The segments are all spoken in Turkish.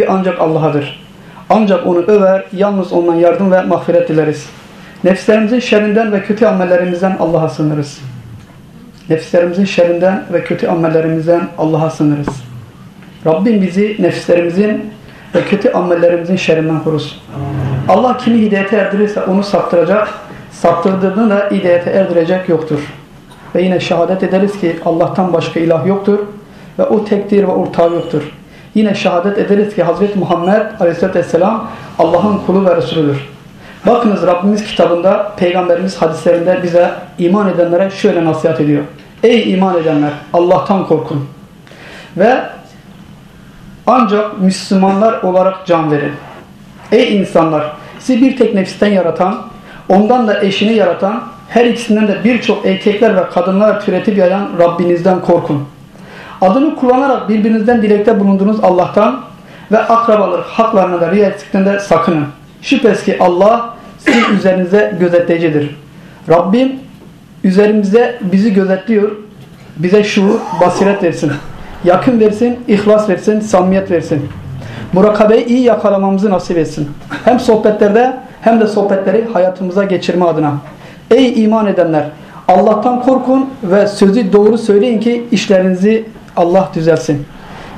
övgü ancak Allah'adır. Ancak onu över, yalnız ondan yardım ve mağfiret dileriz. Nefislerimizin şerrinden ve kötü amellerimizden Allah'a sığınırız. Nefislerimizin şerrinden ve kötü amellerimizden Allah'a sığınırız. Rabbim bizi nefislerimizin ve kötü amellerimizin şerrinden korusun. Allah kimi hidayete erdirirse onu saptıracak, saptırdığını da hidayete erdirecek yoktur. Ve yine şehadet ederiz ki Allah'tan başka ilah yoktur ve o tekdir ve ortağı yoktur. Yine şehadet ederiz ki Hazreti Muhammed Aleyhisselatü Vesselam Allah'ın kulu ve Resulüdür. Bakınız Rabbimiz kitabında, Peygamberimiz hadislerinde bize iman edenlere şöyle nasihat ediyor. Ey iman edenler Allah'tan korkun. Ve ancak Müslümanlar olarak can verin. Ey insanlar! Sizi bir tek nefisten yaratan, ondan da eşini yaratan, her ikisinden de birçok erkekler ve kadınlar türetip yayan Rabbinizden korkun. Adını kullanarak birbirinizden dilekte bulunduğunuz Allah'tan ve akrabalar haklarına da riayetlikten de sakının. Şüphesiz ki Allah sizin üzerinize gözetleyicidir. Rabbim üzerimize bizi gözetliyor. Bize şuur, basiret versin. Yakın versin, ihlas versin, samimiyet versin. Murakabeyi iyi yakalamamızı nasip etsin. Hem sohbetlerde hem de sohbetleri hayatımıza geçirme adına. Ey iman edenler! Allah'tan korkun ve sözü doğru söyleyin ki işlerinizi Allah düzelsin.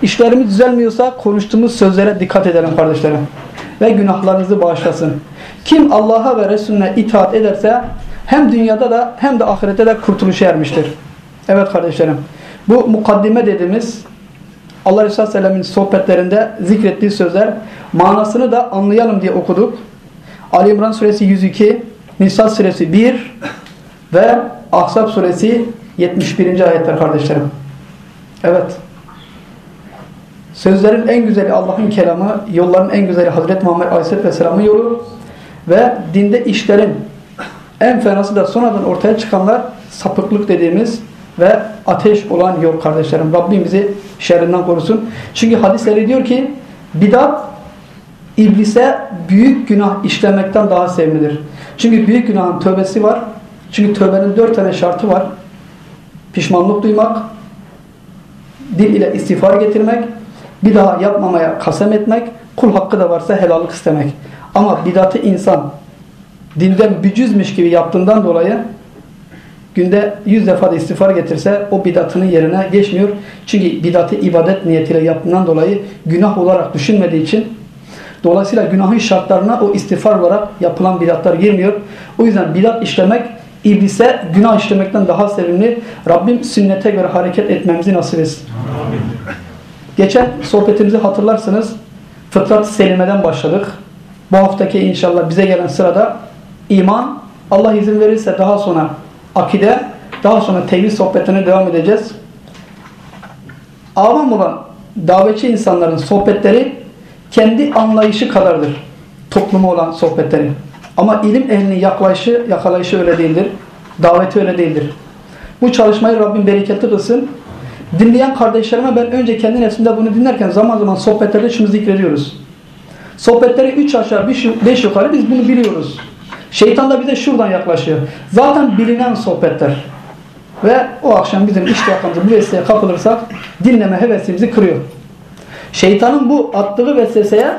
İşlerimiz düzelmiyorsa konuştuğumuz sözlere dikkat edelim kardeşlerim. Ve günahlarınızı bağışlasın. Kim Allah'a ve Resulüne itaat ederse hem dünyada da hem de ahirette de kurtuluşa ermiştir. Evet kardeşlerim. Bu mukaddime dediğimiz Allah Resulü Aleyhisselam'ın sohbetlerinde zikrettiği sözler manasını da anlayalım diye okuduk. Ali İmran suresi 102, Nisa suresi 1 ve Ahzab suresi 71. ayetler kardeşlerim. Evet. Sözlerin en güzeli Allah'ın kelamı, yolların en güzeli Hazreti Muhammed Aleyhisselatü Vesselam'ın yolu ve dinde işlerin en fenası da sonradan ortaya çıkanlar sapıklık dediğimiz ve ateş olan yol kardeşlerim. Rabbim bizi şerrinden korusun. Çünkü hadisleri diyor ki bidat iblise büyük günah işlemekten daha sevimlidir. Çünkü büyük günahın tövbesi var. Çünkü tövbenin dört tane şartı var. Pişmanlık duymak, dil ile istiğfar getirmek, bir daha yapmamaya kasem etmek, kul hakkı da varsa helallik istemek. Ama bidatı insan dinden bücüzmüş gibi yaptığından dolayı günde yüz defa da istiğfar getirse o bidatının yerine geçmiyor. Çünkü bidatı ibadet niyetiyle yaptığından dolayı günah olarak düşünmediği için dolayısıyla günahın şartlarına o istiğfar olarak yapılan bidatlar girmiyor. O yüzden bidat işlemek iblise günah işlemekten daha sevimli. Rabbim sünnete göre hareket etmemizi nasip etsin. Geçen sohbetimizi hatırlarsınız. Fıtrat selimeden başladık. Bu haftaki inşallah bize gelen sırada iman, Allah izin verirse daha sonra akide, daha sonra tevhid sohbetine devam edeceğiz. Avam olan davetçi insanların sohbetleri kendi anlayışı kadardır. Topluma olan sohbetleri. Ama ilim ehlinin yaklayışı, yakalayışı öyle değildir. Daveti öyle değildir. Bu çalışmayı Rabbim bereketli kılsın. Dinleyen kardeşlerime ben önce kendi nefsimde bunu dinlerken zaman zaman sohbetlerde şunu zikrediyoruz. Sohbetleri üç aşağı beş yukarı biz bunu biliyoruz. Şeytan da bize şuradan yaklaşıyor. Zaten bilinen sohbetler. Ve o akşam bizim iştiyakamızı bu vesileye kapılırsak dinleme hevesimizi kırıyor. Şeytanın bu attığı vesveseye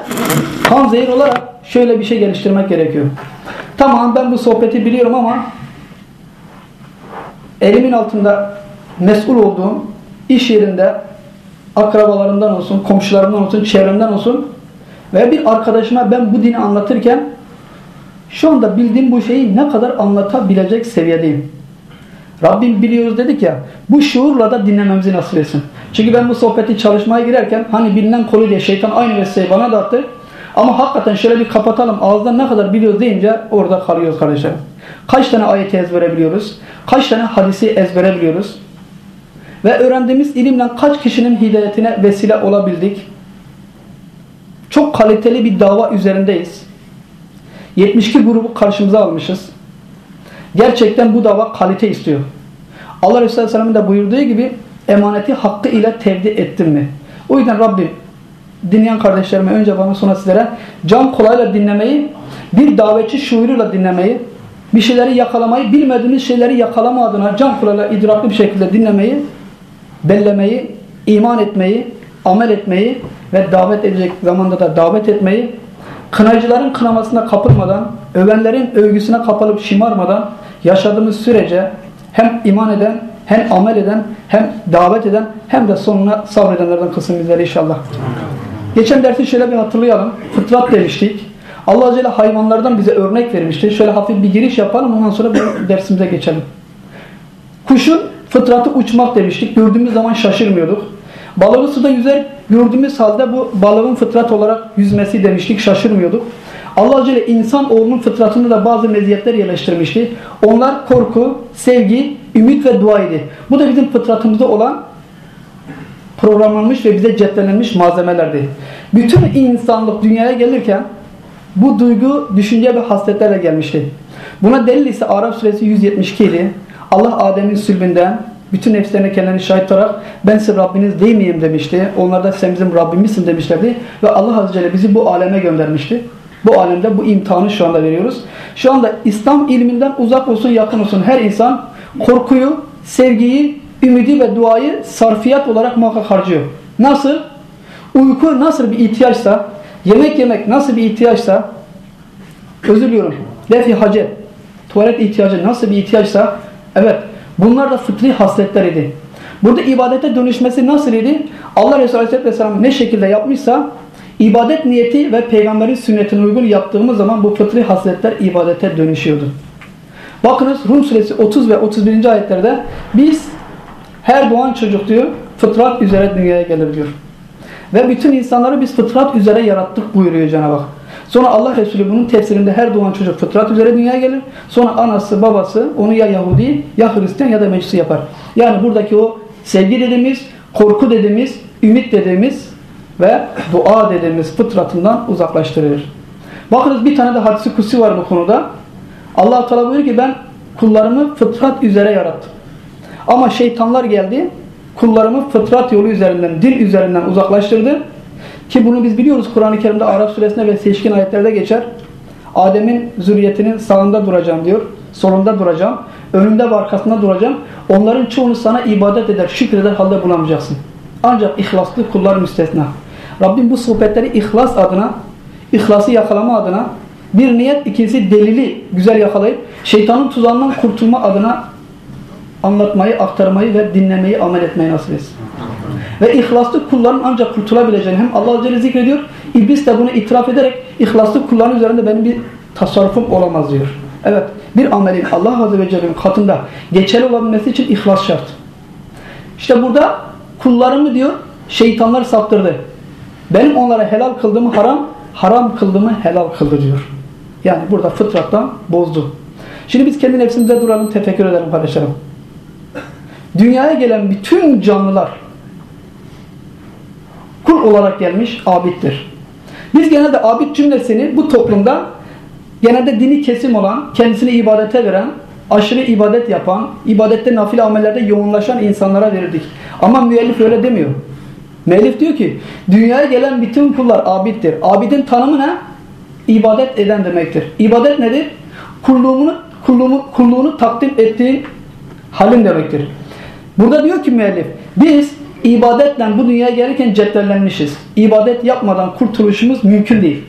kan zehir olarak şöyle bir şey geliştirmek gerekiyor. Tamam ben bu sohbeti biliyorum ama elimin altında mesul olduğum iş yerinde akrabalarımdan olsun, komşularımdan olsun, çevremden olsun ve bir arkadaşıma ben bu dini anlatırken şu anda bildiğim bu şeyi ne kadar anlatabilecek seviyedeyim. Rabbim biliyoruz dedik ya bu şuurla da dinlememizi nasip etsin. Çünkü ben bu sohbeti çalışmaya girerken hani bilinen konu diye şeytan aynı vesileyi bana da attı. Ama hakikaten şöyle bir kapatalım ağızdan ne kadar biliyoruz deyince orada kalıyoruz kardeşlerim. Kaç tane ayeti ezbere biliyoruz? Kaç tane hadisi ezbere biliyoruz? Ve öğrendiğimiz ilimle kaç kişinin hidayetine vesile olabildik? Çok kaliteli bir dava üzerindeyiz. 72 grubu karşımıza almışız. Gerçekten bu dava kalite istiyor. Allah Resulü Aleyhisselam'ın da buyurduğu gibi emaneti hakkı ile tevdi ettin mi? O yüzden Rabbim dinleyen kardeşlerime önce bana sonra sizlere can kolayla dinlemeyi, bir davetçi şuuruyla dinlemeyi, bir şeyleri yakalamayı, bilmediğimiz şeyleri yakalama adına can kolayla idraklı bir şekilde dinlemeyi, bellemeyi, iman etmeyi, amel etmeyi ve davet edecek zamanda da davet etmeyi, kınayıcıların kınamasına kapılmadan, övenlerin övgüsüne kapılıp şımarmadan yaşadığımız sürece hem iman eden, hem amel eden, hem davet eden, hem de sonuna sabredenlerden kılsın bizleri inşallah. Geçen dersi şöyle bir hatırlayalım. Fıtrat demiştik. Allah Azze hayvanlardan bize örnek vermişti. Şöyle hafif bir giriş yapalım ondan sonra dersimize geçelim. Kuşun fıtratı uçmak demiştik. Gördüğümüz zaman şaşırmıyorduk. Balığı suda yüzer gördüğümüz halde bu balığın fıtrat olarak yüzmesi demiştik. Şaşırmıyorduk. Allah Azze insan oğlunun fıtratında da bazı meziyetler yerleştirmişti. Onlar korku, sevgi, ümit ve dua idi. Bu da bizim fıtratımızda olan programlanmış ve bize ceplenmiş malzemelerdi. Bütün insanlık dünyaya gelirken bu duygu, düşünce ve hasletlerle gelmişti. Buna delil ise Arap suresi 172 idi. Allah Adem'in sülbünden bütün nefslerine kendini şahit olarak ben size Rabbiniz değil miyim demişti. Onlar da sen bizim Rabbimizsin demişlerdi. Ve Allah Azze Celle bizi bu aleme göndermişti. Bu alemde bu imtihanı şu anda veriyoruz. Şu anda İslam ilminden uzak olsun yakın olsun her insan korkuyu, sevgiyi, ümidi ve duayı sarfiyat olarak muhakkak harcıyor. Nasıl? Uyku nasıl bir ihtiyaçsa, yemek yemek nasıl bir ihtiyaçsa, özür diliyorum, lefi hacet, tuvalet ihtiyacı nasıl bir ihtiyaçsa, evet bunlar da fıtri hasletler idi. Burada ibadete dönüşmesi nasıl idi? Allah Resulü Aleyhisselatü Vesselam ne şekilde yapmışsa, ibadet niyeti ve peygamberin sünnetine uygun yaptığımız zaman bu fıtri hasletler ibadete dönüşüyordu. Bakınız Rum suresi 30 ve 31. ayetlerde biz her doğan çocuk diyor fıtrat üzere dünyaya gelir diyor. Ve bütün insanları biz fıtrat üzere yarattık buyuruyor Cenab-ı Hak. Sonra Allah Resulü bunun tefsirinde her doğan çocuk fıtrat üzere dünyaya gelir. Sonra anası babası onu ya Yahudi ya Hristiyan ya da Mecusi yapar. Yani buradaki o sevgi dediğimiz, korku dediğimiz, ümit dediğimiz ve dua dediğimiz fıtratından uzaklaştırır. Bakınız bir tane de hadisi kusi var bu konuda. Allah Teala buyuruyor ki ben kullarımı fıtrat üzere yarattım. Ama şeytanlar geldi. Kullarımı fıtrat yolu üzerinden, din üzerinden uzaklaştırdı. Ki bunu biz biliyoruz Kur'an-ı Kerim'de Arap suresinde ve seçkin ayetlerde geçer. Adem'in zürriyetinin sağında duracağım diyor. Solunda duracağım. Önünde ve arkasında duracağım. Onların çoğunu sana ibadet eder, şükreder halde bulamayacaksın. Ancak ihlaslı kullar müstesna. Rabbim bu sohbetleri ihlas adına, ihlası yakalama adına bir niyet, ikincisi delili güzel yakalayıp şeytanın tuzağından kurtulma adına anlatmayı, aktarmayı ve dinlemeyi, amel etmeyi nasip etsin. Ve ihlaslı kulların ancak kurtulabileceğini hem Allah Azze zikrediyor, iblis de bunu itiraf ederek ihlaslı kulların üzerinde benim bir tasarrufum olamaz diyor. Evet, bir amelin Allah Azze ve Celle'nin katında geçerli olabilmesi için ihlas şart. İşte burada kullarımı diyor, şeytanlar saptırdı. Benim onlara helal kıldığımı haram, haram kıldığımı helal kıldı diyor. Yani burada fıtrattan bozdu. Şimdi biz kendi nefsimize duralım, tefekkür edelim kardeşlerim. Dünyaya gelen bütün canlılar kul olarak gelmiş abittir. Biz genelde abid cümlesini bu toplumda genelde dini kesim olan, kendisini ibadete veren, aşırı ibadet yapan, ibadette nafile amellerde yoğunlaşan insanlara verirdik. Ama müellif öyle demiyor. Müellif diyor ki dünyaya gelen bütün kullar abittir. Abidin tanımı ne? İbadet eden demektir. İbadet nedir? Kulluğunu, kulluğunu, kulluğunu takdim ettiğin halin demektir. Burada diyor ki müellif biz ibadetle bu dünyaya gelirken cetvellenmişiz. İbadet yapmadan kurtuluşumuz mümkün değil.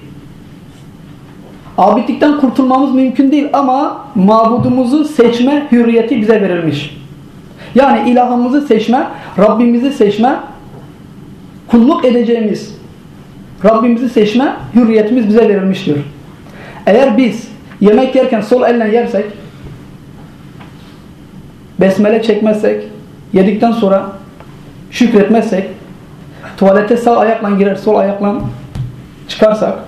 Abidlikten kurtulmamız mümkün değil ama mabudumuzu seçme hürriyeti bize verilmiş. Yani ilahımızı seçme, Rabbimizi seçme, kulluk edeceğimiz Rabbimizi seçme hürriyetimiz bize verilmiş diyor. Eğer biz yemek yerken sol elle yersek, besmele çekmezsek, yedikten sonra şükretmezsek, tuvalete sağ ayakla girer, sol ayakla çıkarsak,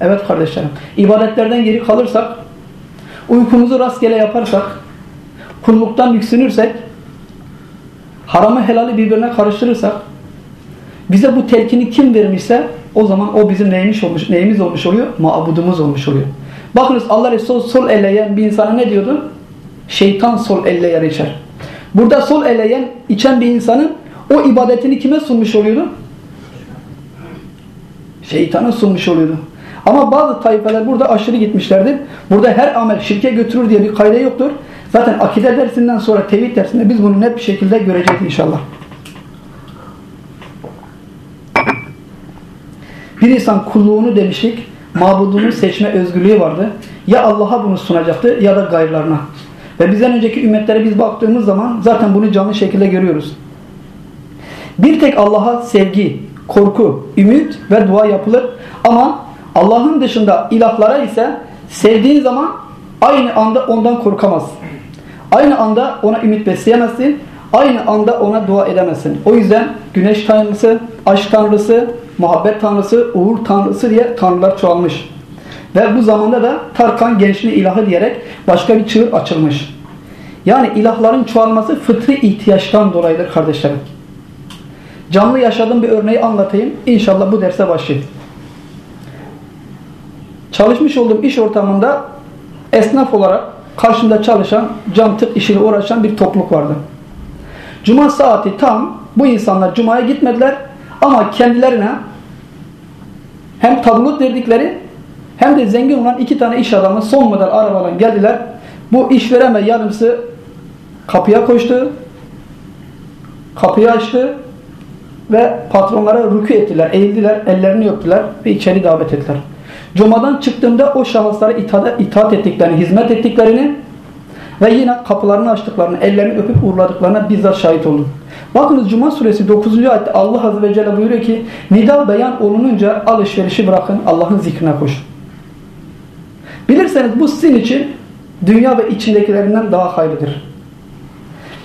evet kardeşlerim, ibadetlerden geri kalırsak, uykumuzu rastgele yaparsak, kulluktan yüksünürsek, haramı helali birbirine karıştırırsak, bize bu telkini kim vermişse o zaman o bizim neymiş olmuş, neyimiz olmuş oluyor? Mabudumuz olmuş oluyor. Bakınız Allah Resulü sol elle bir insana ne diyordu? Şeytan sol elle yer içer. Burada sol eleyen, içen bir insanın o ibadetini kime sunmuş oluyordu? Şeytana sunmuş oluyordu. Ama bazı tayfeler burada aşırı gitmişlerdir. Burada her amel şirke götürür diye bir kayda yoktur. Zaten akide dersinden sonra tevhid dersinde biz bunu net bir şekilde göreceğiz inşallah. Bir insan kulluğunu demiştik, mabudunu seçme özgürlüğü vardı. Ya Allah'a bunu sunacaktı ya da gayrılarına. Ve bizden önceki ümmetlere biz baktığımız zaman zaten bunu canlı şekilde görüyoruz. Bir tek Allah'a sevgi, korku, ümit ve dua yapılır. Ama Allah'ın dışında ilahlara ise sevdiğin zaman aynı anda ondan korkamazsın. Aynı anda ona ümit besleyemezsin. Aynı anda ona dua edemezsin. O yüzden güneş tanrısı, aşk tanrısı, muhabbet tanrısı, uğur tanrısı diye tanrılar çoğalmış. Ve bu zamanda da Tarkan gençliği ilahı diyerek başka bir çığır açılmış. Yani ilahların çoğalması fıtri ihtiyaçtan dolayıdır kardeşlerim. Canlı yaşadığım bir örneği anlatayım. İnşallah bu derse başlayayım. Çalışmış olduğum iş ortamında esnaf olarak karşımda çalışan, cam tık işiyle uğraşan bir topluluk vardı. Cuma saati tam bu insanlar Cuma'ya gitmediler ama kendilerine hem tablut verdikleri hem de zengin olan iki tane iş adamı son model arabadan geldiler. Bu işveren ve yardımcısı kapıya koştu. Kapıyı açtı ve patronlara rükû ettiler, eğildiler, ellerini öptüler ve içeri davet ettiler. Cuma'dan çıktığımda o şahıslara itaat, itaat ettiklerini, hizmet ettiklerini ve yine kapılarını açtıklarını, ellerini öpüp uğurladıklarına bizzat şahit oldum. Bakınız Cuma suresi 9. ayette Allah Azze ve Celle buyuruyor ki nida beyan olununca alışverişi bırakın Allah'ın zikrine koşun. Bilirseniz bu sizin için dünya ve içindekilerinden daha hayırlıdır.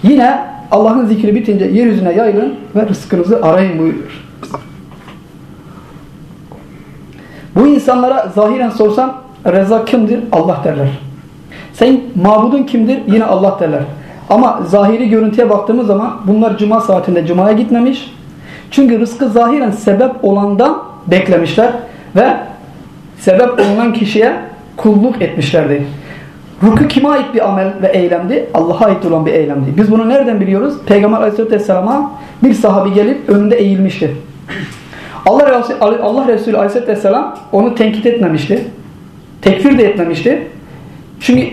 Yine Allah'ın zikri bitince yeryüzüne yayılın ve rızkınızı arayın buyuruyor. Bu insanlara zahiren sorsam Reza kimdir? Allah derler. Sen mabudun kimdir? Yine Allah derler. Ama zahiri görüntüye baktığımız zaman bunlar cuma saatinde cumaya gitmemiş. Çünkü rızkı zahiren sebep olandan beklemişler ve sebep olunan kişiye kulluk etmişlerdi. Ruku kime ait bir amel ve eylemdi? Allah'a ait olan bir eylemdi. Biz bunu nereden biliyoruz? Peygamber Aleyhisselatü Vesselam'a bir sahabi gelip önünde eğilmişti. Allah Resulü, Allah Resulü Aleyhisselatü Vesselam onu tenkit etmemişti. Tekfir de etmemişti. Çünkü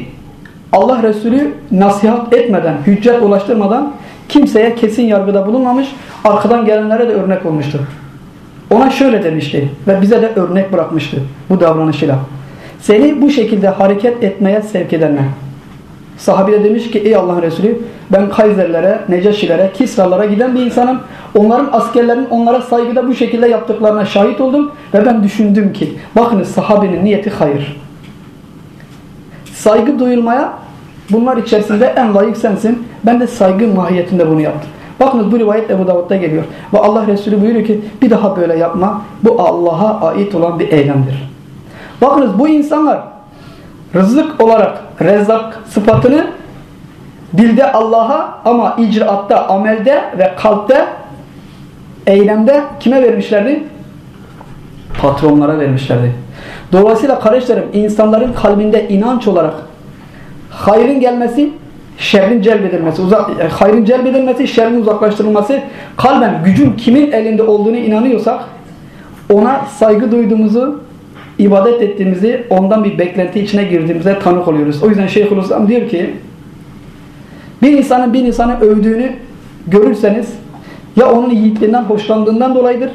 Allah Resulü nasihat etmeden, hüccet ulaştırmadan kimseye kesin yargıda bulunmamış, arkadan gelenlere de örnek olmuştur. Ona şöyle demişti ve bize de örnek bırakmıştı bu davranışıyla. Seni bu şekilde hareket etmeye sevk edenler. Sahabi de demiş ki ey Allah'ın Resulü ben Kayserlere, Necaşilere, Kisralara giden bir insanım. Onların askerlerinin onlara saygıda bu şekilde yaptıklarına şahit oldum ve ben düşündüm ki bakınız sahabenin niyeti hayır. Saygı duyulmaya bunlar içerisinde en layık sensin. Ben de saygı mahiyetinde bunu yaptım. Bakınız bu rivayet Ebu Davud'da geliyor. Ve Allah Resulü buyuruyor ki bir daha böyle yapma. Bu Allah'a ait olan bir eylemdir. Bakınız bu insanlar rızık olarak rezzak sıfatını dilde Allah'a ama icraatta, amelde ve kalpte eylemde kime vermişlerdi? Patronlara vermişlerdi. Dolayısıyla kardeşlerim insanların kalbinde inanç olarak hayrın gelmesi, şerrin celbedilmesi, uzak, e, hayrın celbedilmesi, şerrin uzaklaştırılması, kalben gücün kimin elinde olduğunu inanıyorsak ona saygı duyduğumuzu ibadet ettiğimizi, ondan bir beklenti içine girdiğimize tanık oluyoruz. O yüzden Şeyhülislam diyor ki bir insanın bir insanı övdüğünü görürseniz ya onun yiğitliğinden hoşlandığından dolayıdır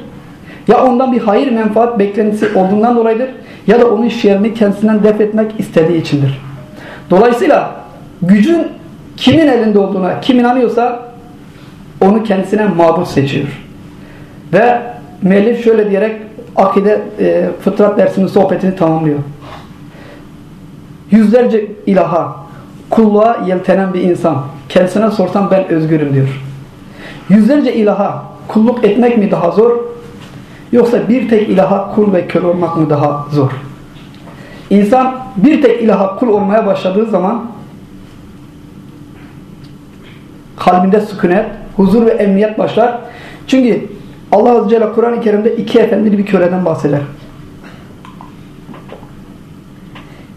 ya ondan bir hayır menfaat beklentisi olduğundan dolayıdır ya da onun şerrini kendisinden def etmek istediği içindir. Dolayısıyla gücün kimin elinde olduğuna kim inanıyorsa onu kendisine mabut seçiyor. Ve müellif şöyle diyerek akide e, fıtrat dersinin sohbetini tamamlıyor. Yüzlerce ilaha, kulluğa yeltenen bir insan kendisine sorsam ben özgürüm diyor. Yüzlerce ilaha kulluk etmek mi daha zor yoksa bir tek ilaha kul ve kör olmak mı daha zor? İnsan bir tek ilaha kul olmaya başladığı zaman kalbinde sükunet, huzur ve emniyet başlar. Çünkü Allah Azze Celle Kur'an-ı Kerim'de iki efendili bir köleden bahseder.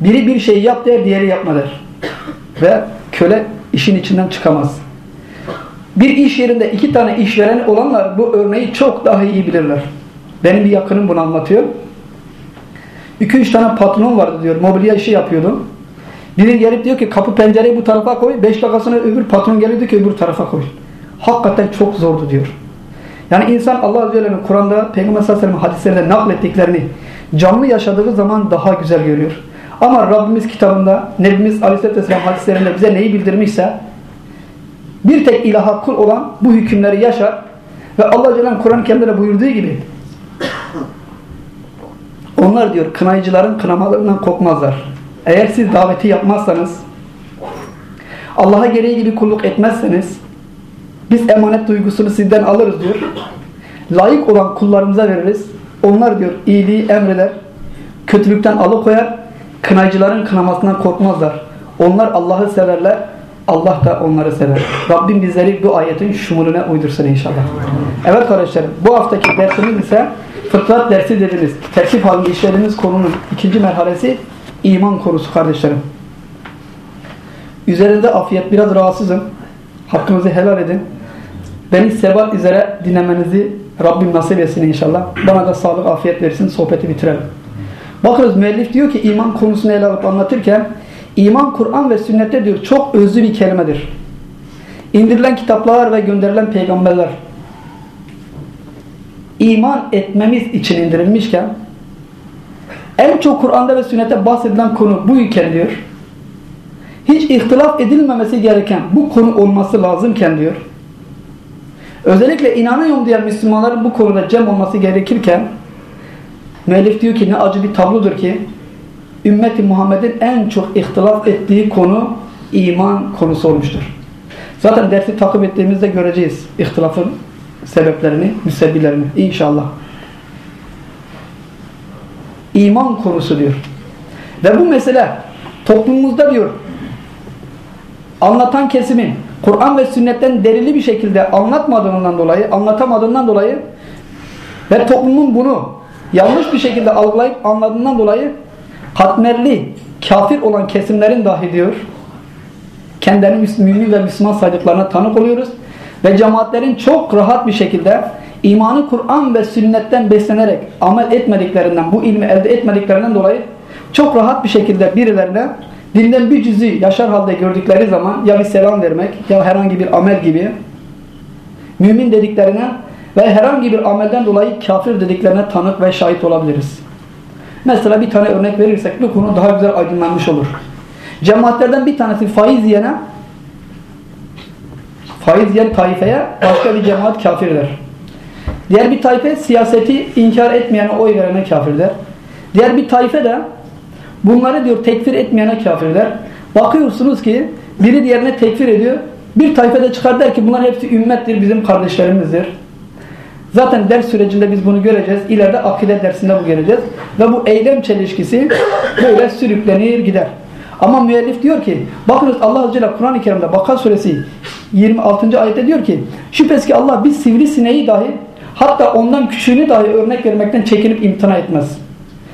Biri bir şey yap der, diğeri yapma der. Ve köle işin içinden çıkamaz. Bir iş yerinde iki tane işveren olanlar bu örneği çok daha iyi bilirler. Benim bir yakınım bunu anlatıyor. İki üç tane patron vardı diyor. Mobilya işi yapıyordum. Biri gelip diyor ki kapı pencereyi bu tarafa koy. Beş dakikasına öbür patron geliyor diyor ki öbür tarafa koy. Hakikaten çok zordu diyor. Yani insan Allah Azze ve Celle'nin Kur'an'da Peygamber sallallahu aleyhi ve sellem hadislerinde naklettiklerini canlı yaşadığı zaman daha güzel görüyor. Ama Rabbimiz kitabında, Nebimiz Aleyhisselatü Vesselam hadislerinde bize neyi bildirmişse bir tek ilaha kul olan bu hükümleri yaşar ve Allah Celle'nin Kur'an-ı Kerim'de buyurduğu gibi onlar diyor kınayıcıların kınamalarından korkmazlar. Eğer siz daveti yapmazsanız Allah'a gereği gibi kulluk etmezseniz biz emanet duygusunu sizden alırız diyor. Layık olan kullarımıza veririz. Onlar diyor iyiliği emreder, kötülükten alıkoyar, kınayıcıların kınamasından korkmazlar. Onlar Allah'ı severler, Allah da onları sever. Rabbim bizleri bu ayetin şumuruna uydursun inşallah. Evet kardeşlerim, bu haftaki dersimiz ise fıtrat dersi dediniz. Terkip halinde işlediğimiz konunun ikinci merhalesi iman konusu kardeşlerim. Üzerinde afiyet, biraz rahatsızım. Hakkınızı helal edin. Beni sebat üzere dinlemenizi Rabbim nasip etsin inşallah. Bana da sağlık, afiyet versin. Sohbeti bitirelim. Bakınız müellif diyor ki iman konusunu ele alıp anlatırken iman Kur'an ve sünnette diyor çok özlü bir kelimedir. İndirilen kitaplar ve gönderilen peygamberler iman etmemiz için indirilmişken en çok Kur'an'da ve sünnette bahsedilen konu bu iken diyor hiç ihtilaf edilmemesi gereken bu konu olması lazımken diyor özellikle inanıyorum diyen Müslümanların bu konuda cem olması gerekirken müellif diyor ki ne acı bir tablodur ki ümmeti Muhammed'in en çok ihtilaf ettiği konu iman konusu olmuştur. Zaten dersi takip ettiğimizde göreceğiz ihtilafın sebeplerini, müsebbilerini inşallah. İman konusu diyor. Ve bu mesele toplumumuzda diyor anlatan kesimin Kur'an ve sünnetten derili bir şekilde anlatmadığından dolayı, anlatamadığından dolayı ve toplumun bunu yanlış bir şekilde algılayıp anladığından dolayı katmerli, kafir olan kesimlerin dahi diyor kendilerini mümin ve Müslüman saydıklarına tanık oluyoruz. Ve cemaatlerin çok rahat bir şekilde imanı Kur'an ve sünnetten beslenerek amel etmediklerinden, bu ilmi elde etmediklerinden dolayı çok rahat bir şekilde birilerine dinden bir cüzü yaşar halde gördükleri zaman ya bir selam vermek ya herhangi bir amel gibi mümin dediklerine ve herhangi bir amelden dolayı kafir dediklerine tanık ve şahit olabiliriz. Mesela bir tane örnek verirsek bu konu daha güzel aydınlanmış olur. Cemaatlerden bir tanesi faiz yiyene faiz yiyen taifeye başka bir cemaat kafir der. Diğer bir taife siyaseti inkar etmeyene oy verene kafir der. Diğer bir taife de bunları diyor tekfir etmeyene kafir der. Bakıyorsunuz ki biri diğerine tekfir ediyor. Bir taife de çıkar der ki bunlar hepsi ümmettir, bizim kardeşlerimizdir. Zaten ders sürecinde biz bunu göreceğiz. İleride akide dersinde bu göreceğiz. Ve bu eylem çelişkisi böyle sürüklenir gider. Ama müellif diyor ki bakınız Allah Azze ve Kur'an-ı Kerim'de Bakara suresi 26. ayette diyor ki şüphesiz ki Allah bir sivrisineği dahi hatta ondan küçüğünü dahi örnek vermekten çekinip imtina etmez.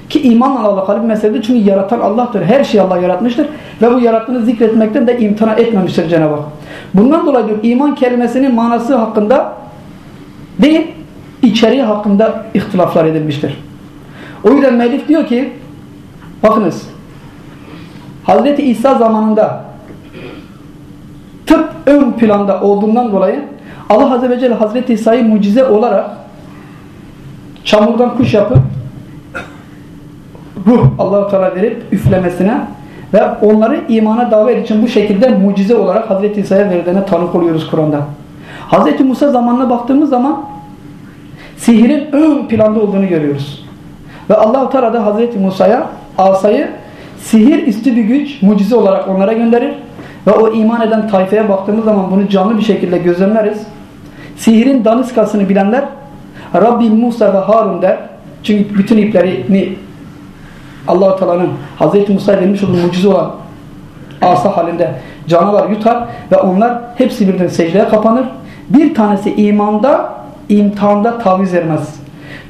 Ki imanla alakalı bir meseledir. Çünkü yaratan Allah'tır. Her şeyi Allah yaratmıştır. Ve bu yarattığını zikretmekten de imtina etmemiştir Cenab-ı Hak. Bundan dolayı diyor iman kelimesinin manası hakkında değil, içeriği hakkında ihtilaflar edilmiştir. O yüzden Melif diyor ki bakınız Hazreti İsa zamanında tıp ön planda olduğundan dolayı Allah Azze ve Celle Hazreti İsa'yı mucize olarak çamurdan kuş yapıp ruh Allah-u Teala verip üflemesine ve onları imana davet için bu şekilde mucize olarak Hazreti İsa'ya verildiğine tanık oluyoruz Kur'an'da. Hazreti Musa zamanına baktığımız zaman sihirin ön planda olduğunu görüyoruz. Ve Allah-u Teala da Hazreti Musa'ya asayı sihir üstü bir güç, mucize olarak onlara gönderir. Ve o iman eden tayfaya baktığımız zaman bunu canlı bir şekilde gözlemleriz. Sihirin daniskasını bilenler Rabbim Musa ve Harun der. Çünkü bütün iplerini Allah-u Teala'nın Hazreti Musa'ya vermiş olduğu mucize olan asa halinde canavar yutar ve onlar hepsi birden secdeye kapanır. Bir tanesi imanda, imtihanda taviz vermez.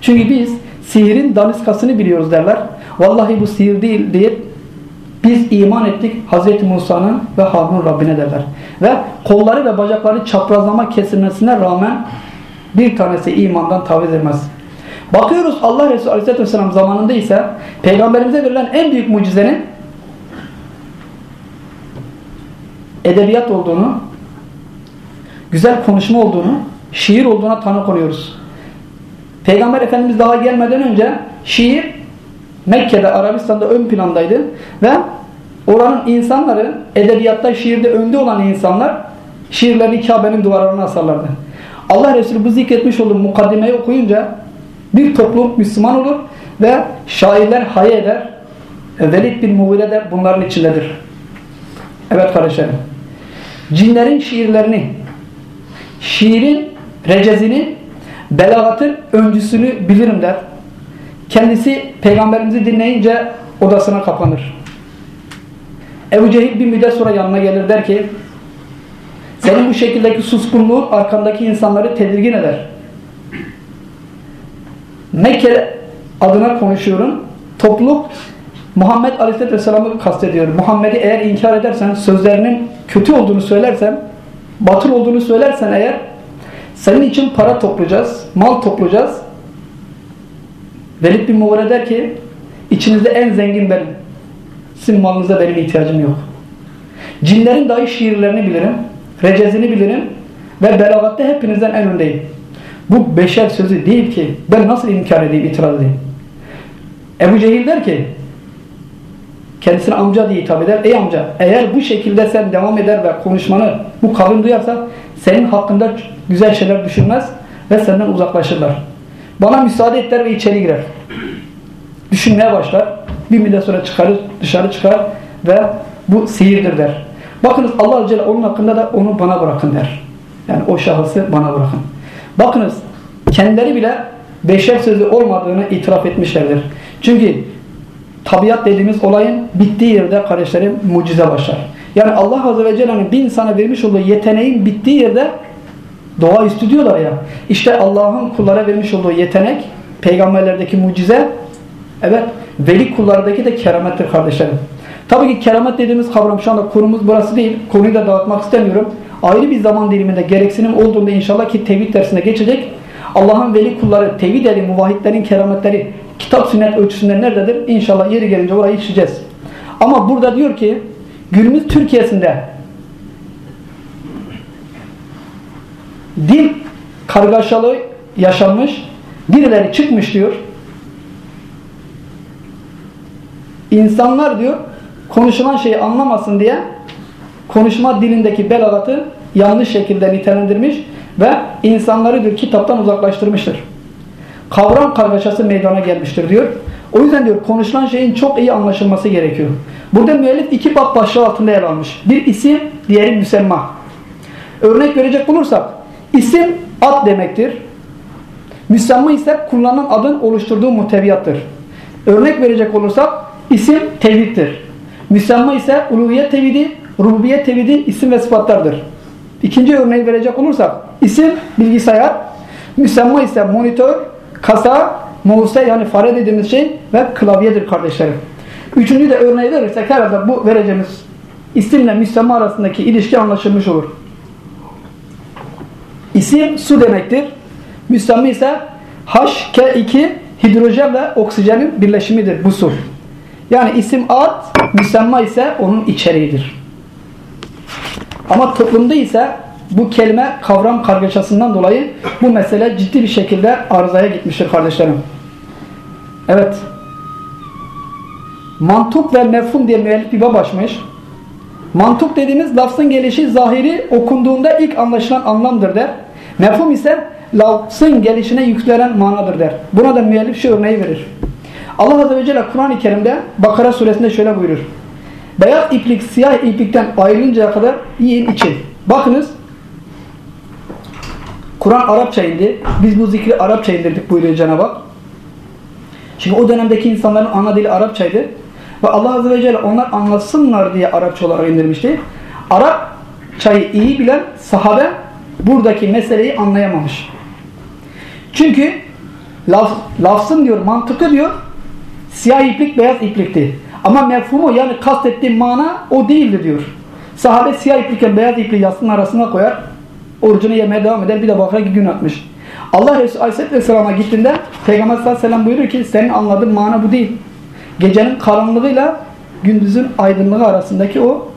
Çünkü biz sihirin daniskasını biliyoruz derler. Vallahi bu sihir değil deyip biz iman ettik Hazreti Musa'nın ve Harun Rabbine derler. Ve kolları ve bacakları çaprazlama kesilmesine rağmen bir tanesi imandan taviz vermez. Bakıyoruz Allah Resulü Aleyhisselatü Vesselam zamanında ise peygamberimize verilen en büyük mucizenin edebiyat olduğunu, güzel konuşma olduğunu şiir olduğuna tanık oluyoruz. Peygamber Efendimiz daha gelmeden önce şiir Mekke'de, Arabistan'da ön plandaydı ve oranın insanları edebiyatta, şiirde önde olan insanlar şiirlerini Kabe'nin duvarlarına asarlardı. Allah Resulü bu zikretmiş olduğu mukaddimeyi okuyunca bir toplum Müslüman olur ve şairler hayal eder. Velid bin Mughire de bunların içindedir. Evet kardeşlerim. Cinlerin şiirlerini, şiirin recezini, belagatın öncüsünü bilirim der. Kendisi peygamberimizi dinleyince odasına kapanır. Ebu Cehil bir müddet sonra yanına gelir der ki senin bu şekildeki suskunluğun arkandaki insanları tedirgin eder. Mekke adına konuşuyorum. Topluluk Muhammed Aleyhisselam'ı kastediyor. Muhammed'i eğer inkar edersen, sözlerinin kötü olduğunu söylersen, batıl olduğunu söylersen eğer senin için para toplayacağız, mal toplayacağız. Velid bin Mughire der ki içinizde en zengin benim. Sizin malınıza benim ihtiyacım yok. Cinlerin dahi şiirlerini bilirim. Recezini bilirim. Ve belagatta hepinizden en öndeyim. Bu beşer sözü değil ki ben nasıl inkar edeyim, itiraz edeyim. Ebu Cehil der ki kendisine amca diye hitap eder. Ey amca eğer bu şekilde sen devam eder ve konuşmanı bu kavim duyarsa senin hakkında güzel şeyler düşünmez ve senden uzaklaşırlar. Bana müsaade et der ve içeri girer. Düşünmeye başlar. Bir müddet sonra çıkarır, dışarı çıkar ve bu sihirdir der. Bakınız Allah Celle onun hakkında da onu bana bırakın der. Yani o şahısı bana bırakın. Bakınız kendileri bile beşer sözü olmadığını itiraf etmişlerdir. Çünkü tabiat dediğimiz olayın bittiği yerde kardeşlerim mucize başlar. Yani Allah Azze ve Celle'nin bir insana vermiş olduğu yeteneğin bittiği yerde doğaüstü diyorlar ya. İşte Allah'ın kullara vermiş olduğu yetenek, peygamberlerdeki mucize, evet veli kullardaki de keramettir kardeşlerim. Tabii ki keramet dediğimiz kavram şu anda konumuz burası değil. Konuyu da dağıtmak istemiyorum. Ayrı bir zaman diliminde gereksinim olduğunda inşallah ki tevhid dersine geçecek. Allah'ın veli kulları, tevhid ehli, muvahhidlerin kerametleri kitap sünnet ölçüsünde nerededir? İnşallah yeri gelince orayı işleyeceğiz. Ama burada diyor ki günümüz Türkiye'sinde dil kargaşalığı yaşanmış birileri çıkmış diyor. İnsanlar diyor konuşulan şeyi anlamasın diye konuşma dilindeki belagatı yanlış şekilde nitelendirmiş ve insanları diyor kitaptan uzaklaştırmıştır. Kavram kargaşası meydana gelmiştir diyor. O yüzden diyor konuşulan şeyin çok iyi anlaşılması gerekiyor. Burada müellif iki bab başlığı altında yer almış. Bir isim, diğeri müsemma. Örnek verecek olursak isim ad demektir. Müsemma ise kullanılan adın oluşturduğu muhteviyattır. Örnek verecek olursak isim tevhiddir. Müsemma ise uluhiyet tevhidi, rububiyet tevhidi isim ve sıfatlardır. İkinci örneği verecek olursak isim bilgisayar, müsemma ise monitör, kasa, mouse yani fare dediğimiz şey ve klavyedir kardeşlerim. Üçüncü de örneği verirsek herhalde bu vereceğimiz isimle müsemma arasındaki ilişki anlaşılmış olur. İsim su demektir. Müsemma ise H2 hidrojen ve oksijenin birleşimidir bu su. Yani isim ad, müsemma ise onun içeriğidir. Ama toplumda ise bu kelime kavram kargaşasından dolayı bu mesele ciddi bir şekilde arızaya gitmiştir kardeşlerim. Evet. Mantuk ve mefhum diye müellif bir bab açmış. Mantuk dediğimiz lafzın gelişi zahiri okunduğunda ilk anlaşılan anlamdır der. Mefhum ise lafzın gelişine yüklenen manadır der. Buna da müellif şu örneği verir. Allah Azze ve Celle Kur'an-ı Kerim'de Bakara suresinde şöyle buyurur. Beyaz iplik siyah iplikten ayrılıncaya kadar yiyin için. Bakınız Kur'an Arapça indi. Biz bu zikri Arapça indirdik buyuruyor Cenab-ı Hak. Şimdi o dönemdeki insanların ana dili Arapçaydı. Ve Allah Azze ve Celle onlar anlasınlar diye Arapça olarak indirmişti. Arapçayı iyi bilen sahabe buradaki meseleyi anlayamamış. Çünkü laf, lafzın diyor, mantıklı diyor, siyah iplik beyaz iplikti. Ama mefhumu yani kastettiğim mana o değildir diyor. Sahabe siyah iplikken beyaz ipliği yastığın arasına koyar, orucunu yemeye devam eder, bir de bakar ki gün atmış. Allah Resulü Aleyhisselatü Vesselam'a gittiğinde Peygamber sallallahu aleyhi ve sellem buyuruyor ki senin anladığın mana bu değil. Gecenin karanlığıyla gündüzün aydınlığı arasındaki o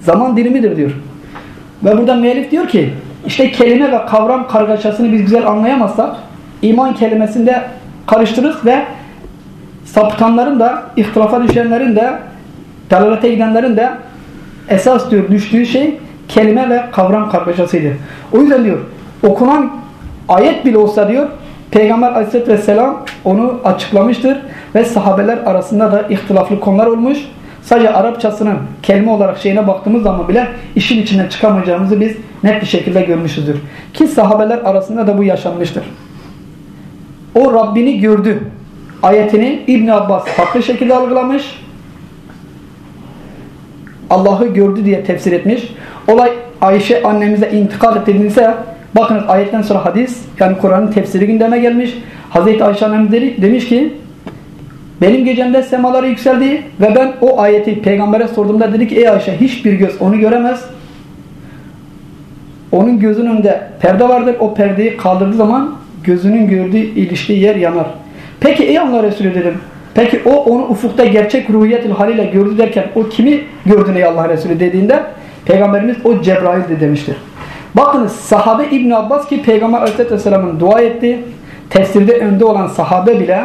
zaman dilimidir diyor. Ve burada müellif diyor ki işte kelime ve kavram kargaşasını biz güzel anlayamazsak iman kelimesinde karıştırırız ve sapıtanların da, ihtilafa düşenlerin de, dalalete gidenlerin de esas diyor düştüğü şey kelime ve kavram kargaşasıydı. O yüzden diyor okunan ayet bile olsa diyor Peygamber aleyhisselatü vesselam onu açıklamıştır ve sahabeler arasında da ihtilaflı konular olmuş. Sadece Arapçasının kelime olarak şeyine baktığımız zaman bile işin içinden çıkamayacağımızı biz net bir şekilde görmüşüzdür. Ki sahabeler arasında da bu yaşanmıştır. O Rabbini gördü. Ayetini İbn Abbas farklı şekilde algılamış. Allah'ı gördü diye tefsir etmiş. Olay Ayşe annemize intikal edildiğinde bakınız ayetten sonra hadis yani Kur'an'ın tefsiri gündeme gelmiş. Hazreti Ayşe annemiz demiş ki benim gecemde semalara yükseldi ve ben o ayeti peygambere sorduğumda dedi ki ey Ayşe hiçbir göz onu göremez. Onun gözünün önünde perde vardır. O perdeyi kaldırdığı zaman gözünün gördüğü iliştiği yer yanar. Peki ey Allah Resulü dedim. Peki o onu ufukta gerçek ruhiyetül haliyle gördü derken o kimi gördün ey Allah Resulü dediğinde Peygamberimiz o Cebrail'di demiştir. Bakınız sahabe İbn Abbas ki Peygamber Aleyhisselam'ın dua etti. Tefsirde önde olan sahabe bile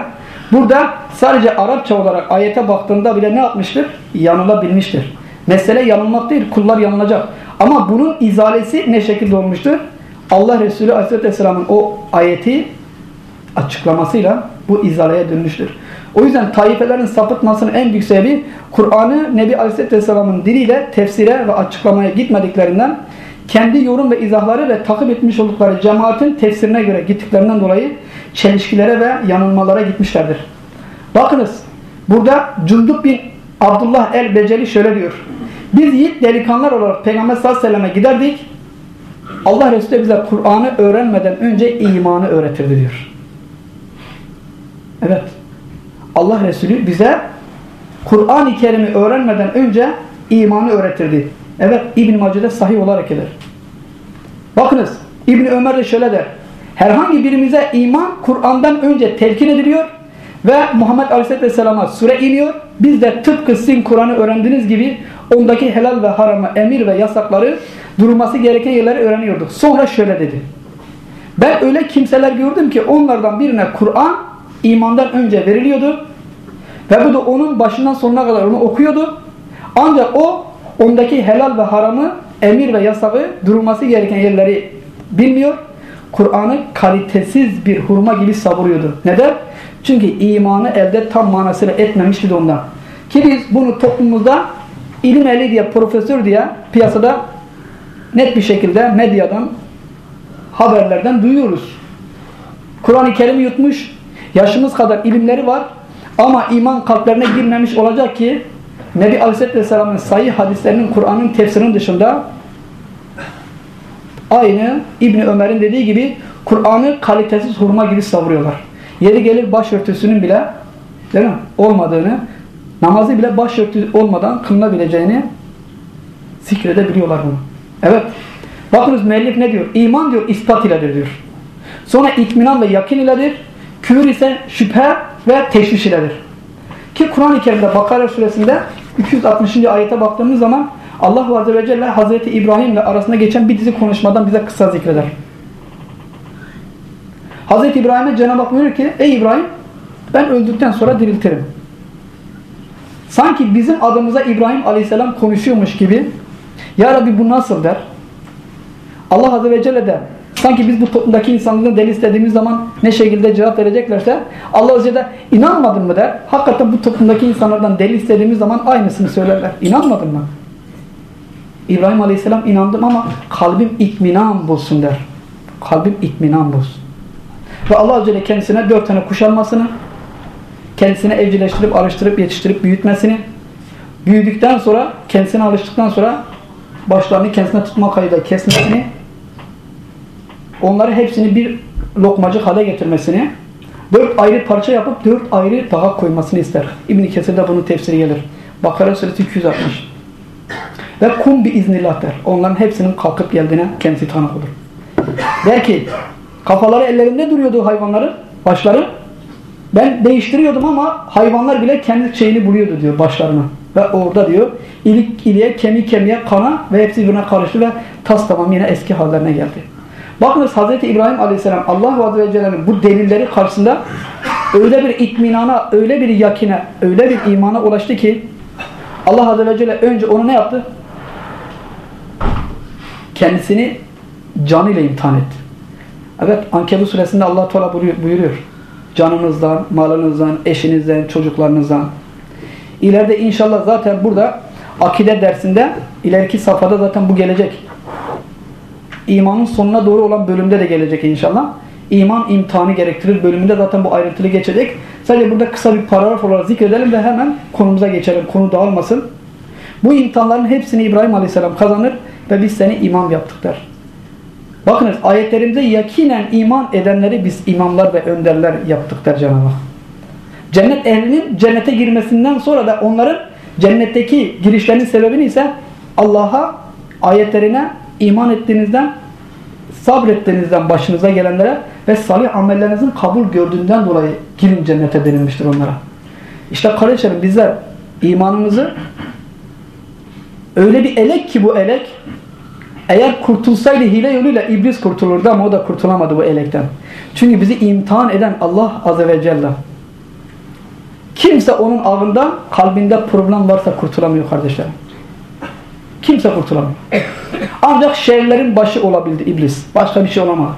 burada sadece Arapça olarak ayete baktığında bile ne yapmıştır? Yanılabilmiştir. Mesele yanılmak değil, kullar yanılacak. Ama bunun izalesi ne şekilde olmuştur? Allah Resulü Aleyhisselam'ın o ayeti açıklamasıyla bu izaleye dönmüştür. O yüzden taifelerin sapıtmasının en büyük sebebi Kur'an'ı Nebi Aleyhisselam'ın diliyle tefsire ve açıklamaya gitmediklerinden kendi yorum ve izahları ve takip etmiş oldukları cemaatin tefsirine göre gittiklerinden dolayı çelişkilere ve yanılmalara gitmişlerdir. Bakınız burada Cundub bin Abdullah el-Beceli şöyle diyor. Biz yiğit delikanlılar olarak Peygamber sallallahu aleyhi ve selleme giderdik. Allah Resulü bize Kur'an'ı öğrenmeden önce imanı öğretirdi diyor. Evet. Allah Resulü bize Kur'an-ı Kerim'i öğrenmeden önce imanı öğretirdi. Evet İbn-i Mace'de sahih olarak gelir. Bakınız İbn Ömer de şöyle der. Herhangi birimize iman Kur'an'dan önce telkin ediliyor ve Muhammed Aleyhisselam'a sure iniyor. Biz de tıpkı sizin Kur'an'ı öğrendiğiniz gibi ondaki helal ve harama, emir ve yasakları durulması gereken yerleri öğreniyorduk. Sonra şöyle dedi. Ben öyle kimseler gördüm ki onlardan birine Kur'an imandan önce veriliyordu. Ve bu da onun başından sonuna kadar onu okuyordu. Ancak o ondaki helal ve haramı, emir ve yasağı durulması gereken yerleri bilmiyor. Kur'an'ı kalitesiz bir hurma gibi savuruyordu. Neden? Çünkü imanı elde tam manasıyla etmemişti de ondan. Ki biz bunu toplumumuzda ilim ehli diye, profesör diye piyasada net bir şekilde medyadan, haberlerden duyuyoruz. Kur'an-ı Kerim'i yutmuş, yaşımız kadar ilimleri var ama iman kalplerine girmemiş olacak ki Nebi Aleyhisselam'ın sayı hadislerinin Kur'an'ın tefsirinin dışında aynı İbni Ömer'in dediği gibi Kur'an'ı kalitesiz hurma gibi savuruyorlar. Yeri gelir başörtüsünün bile değil mi? olmadığını, namazı bile başörtü olmadan kılınabileceğini zikredebiliyorlar bunu. Evet. Bakınız müellif ne diyor? İman diyor ispat iledir diyor. Sonra itminan ve yakin iledir. Küfür ise şüphe ve teşviş iledir. Ki Kur'an-ı Kerim'de Bakara suresinde 260. ayete baktığımız zaman Allah Azze ve Celle Hazreti İbrahim ile arasında geçen bir dizi konuşmadan bize kısa zikreder. Hazreti İbrahim'e Cenab-ı Hak buyuruyor ki Ey İbrahim ben öldükten sonra diriltirim. Sanki bizim adımıza İbrahim Aleyhisselam konuşuyormuş gibi Ya Rabbi bu nasıl der? Allah Azze ve Celle de sanki biz bu toplumdaki insanların deli istediğimiz zaman ne şekilde cevap vereceklerse Allah Azze Celle inanmadın mı der. Hakikaten bu toplumdaki insanlardan deli istediğimiz zaman aynısını söylerler. İnanmadın mı? İbrahim Aleyhisselam inandım ama kalbim itminan bulsun der. Kalbim itminan bulsun. Ve Allah Azze ve kendisine dört tane kuş almasını, kendisine evcilleştirip, alıştırıp, yetiştirip, büyütmesini, büyüdükten sonra, kendisine alıştıktan sonra başlarını kendisine tutma kaydıyla kesmesini, onları hepsini bir lokmacık hale getirmesini, dört ayrı parça yapıp dört ayrı dağa koymasını ister. İbn-i Kesir'de bunun tefsiri gelir. Bakara suresi 260. Ve kum bir iznillah der. Onların hepsinin kalkıp geldiğine kendisi tanık olur. Der ki kafaları ellerinde duruyordu hayvanların başları. Ben değiştiriyordum ama hayvanlar bile kendi şeyini buluyordu diyor başlarına. Ve orada diyor ilik iliğe, kemik kemiğe, kana ve hepsi birbirine karıştı ve tas tamam yine eski hallerine geldi. Bakınız Hz. İbrahim Aleyhisselam Allah Azze ve Celle'nin bu delilleri karşısında öyle bir itminana, öyle bir yakine, öyle bir imana ulaştı ki Allah Azze ve Celle önce onu ne yaptı? Kendisini canıyla imtihan etti. Evet Ankebut suresinde Allah Teala buyuruyor. Canınızdan, malınızdan, eşinizden, çocuklarınızdan. İleride inşallah zaten burada akide dersinde ileriki safhada zaten bu gelecek. İmanın sonuna doğru olan bölümde de gelecek inşallah. İman imtihanı gerektirir bölümünde zaten bu ayrıntılı geçecek. Sadece burada kısa bir paragraf olarak zikredelim ve hemen konumuza geçelim. Konu dağılmasın. Bu imtihanların hepsini İbrahim Aleyhisselam kazanır ve biz seni imam yaptık der. Bakınız ayetlerimizde yakinen iman edenleri biz imamlar ve önderler yaptık der Cenab-ı Hak. Cennet ehlinin cennete girmesinden sonra da onların cennetteki girişlerinin sebebini ise Allah'a, ayetlerine iman ettiğinizden, sabrettiğinizden başınıza gelenlere ve salih amellerinizin kabul gördüğünden dolayı girin cennete denilmiştir onlara. İşte kardeşlerim bizler imanımızı öyle bir elek ki bu elek eğer kurtulsaydı hile yoluyla iblis kurtulurdu ama o da kurtulamadı bu elekten. Çünkü bizi imtihan eden Allah Azze ve Celle. Kimse onun ağından kalbinde problem varsa kurtulamıyor kardeşlerim. Kimse kurtulamıyor. Ancak şehirlerin başı olabildi iblis. Başka bir şey olamaz.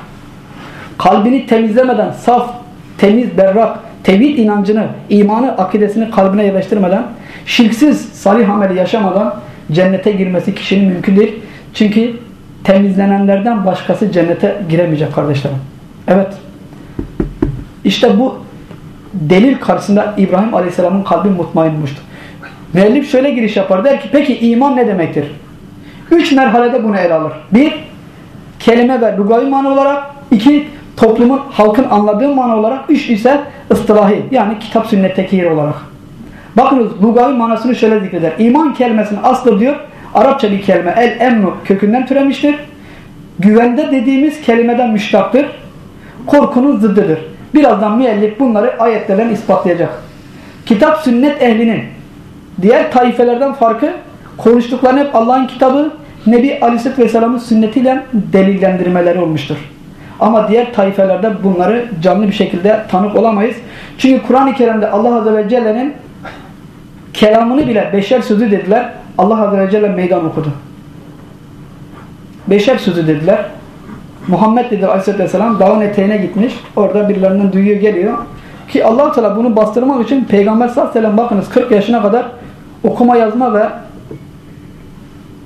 Kalbini temizlemeden, saf, temiz, berrak, tevhid inancını, imanı, akidesini kalbine yerleştirmeden, şirksiz, salih ameli yaşamadan cennete girmesi kişinin mümkün değil. Çünkü temizlenenlerden başkası cennete giremeyecek kardeşlerim. Evet. İşte bu delil karşısında İbrahim Aleyhisselam'ın kalbi mutmain olmuştu. Müellif şöyle giriş yapar. Der ki peki iman ne demektir? Üç merhalede bunu ele alır. Bir, kelime ve lugavi mana olarak. iki toplumun, halkın anladığı mana olarak. Üç ise ıstılahi yani kitap sünnetteki yer olarak. Bakınız lugavi manasını şöyle zikreder. İman kelimesinin aslı diyor Arapça bir kelime el emnu kökünden türemiştir. Güvende dediğimiz kelimeden müştaktır. Korkunun zıddıdır. Birazdan müellif bunları ayetlerden ispatlayacak. Kitap sünnet ehlinin diğer taifelerden farkı konuştuklarını hep Allah'ın kitabı Nebi Aleyhisselatü Vesselam'ın sünnetiyle delillendirmeleri olmuştur. Ama diğer taifelerde bunları canlı bir şekilde tanık olamayız. Çünkü Kur'an-ı Kerim'de Allah Azze ve Celle'nin kelamını bile beşer sözü dediler. Allah Azze ve Celle meydan okudu. Beşer sözü dediler. Muhammed dedi Aleyhisselatü Vesselam dağın eteğine gitmiş. Orada birilerinden duyuyor geliyor. Ki allah Teala bunu bastırmak için Peygamber sallallahu aleyhi ve sellem bakınız 40 yaşına kadar okuma yazma ve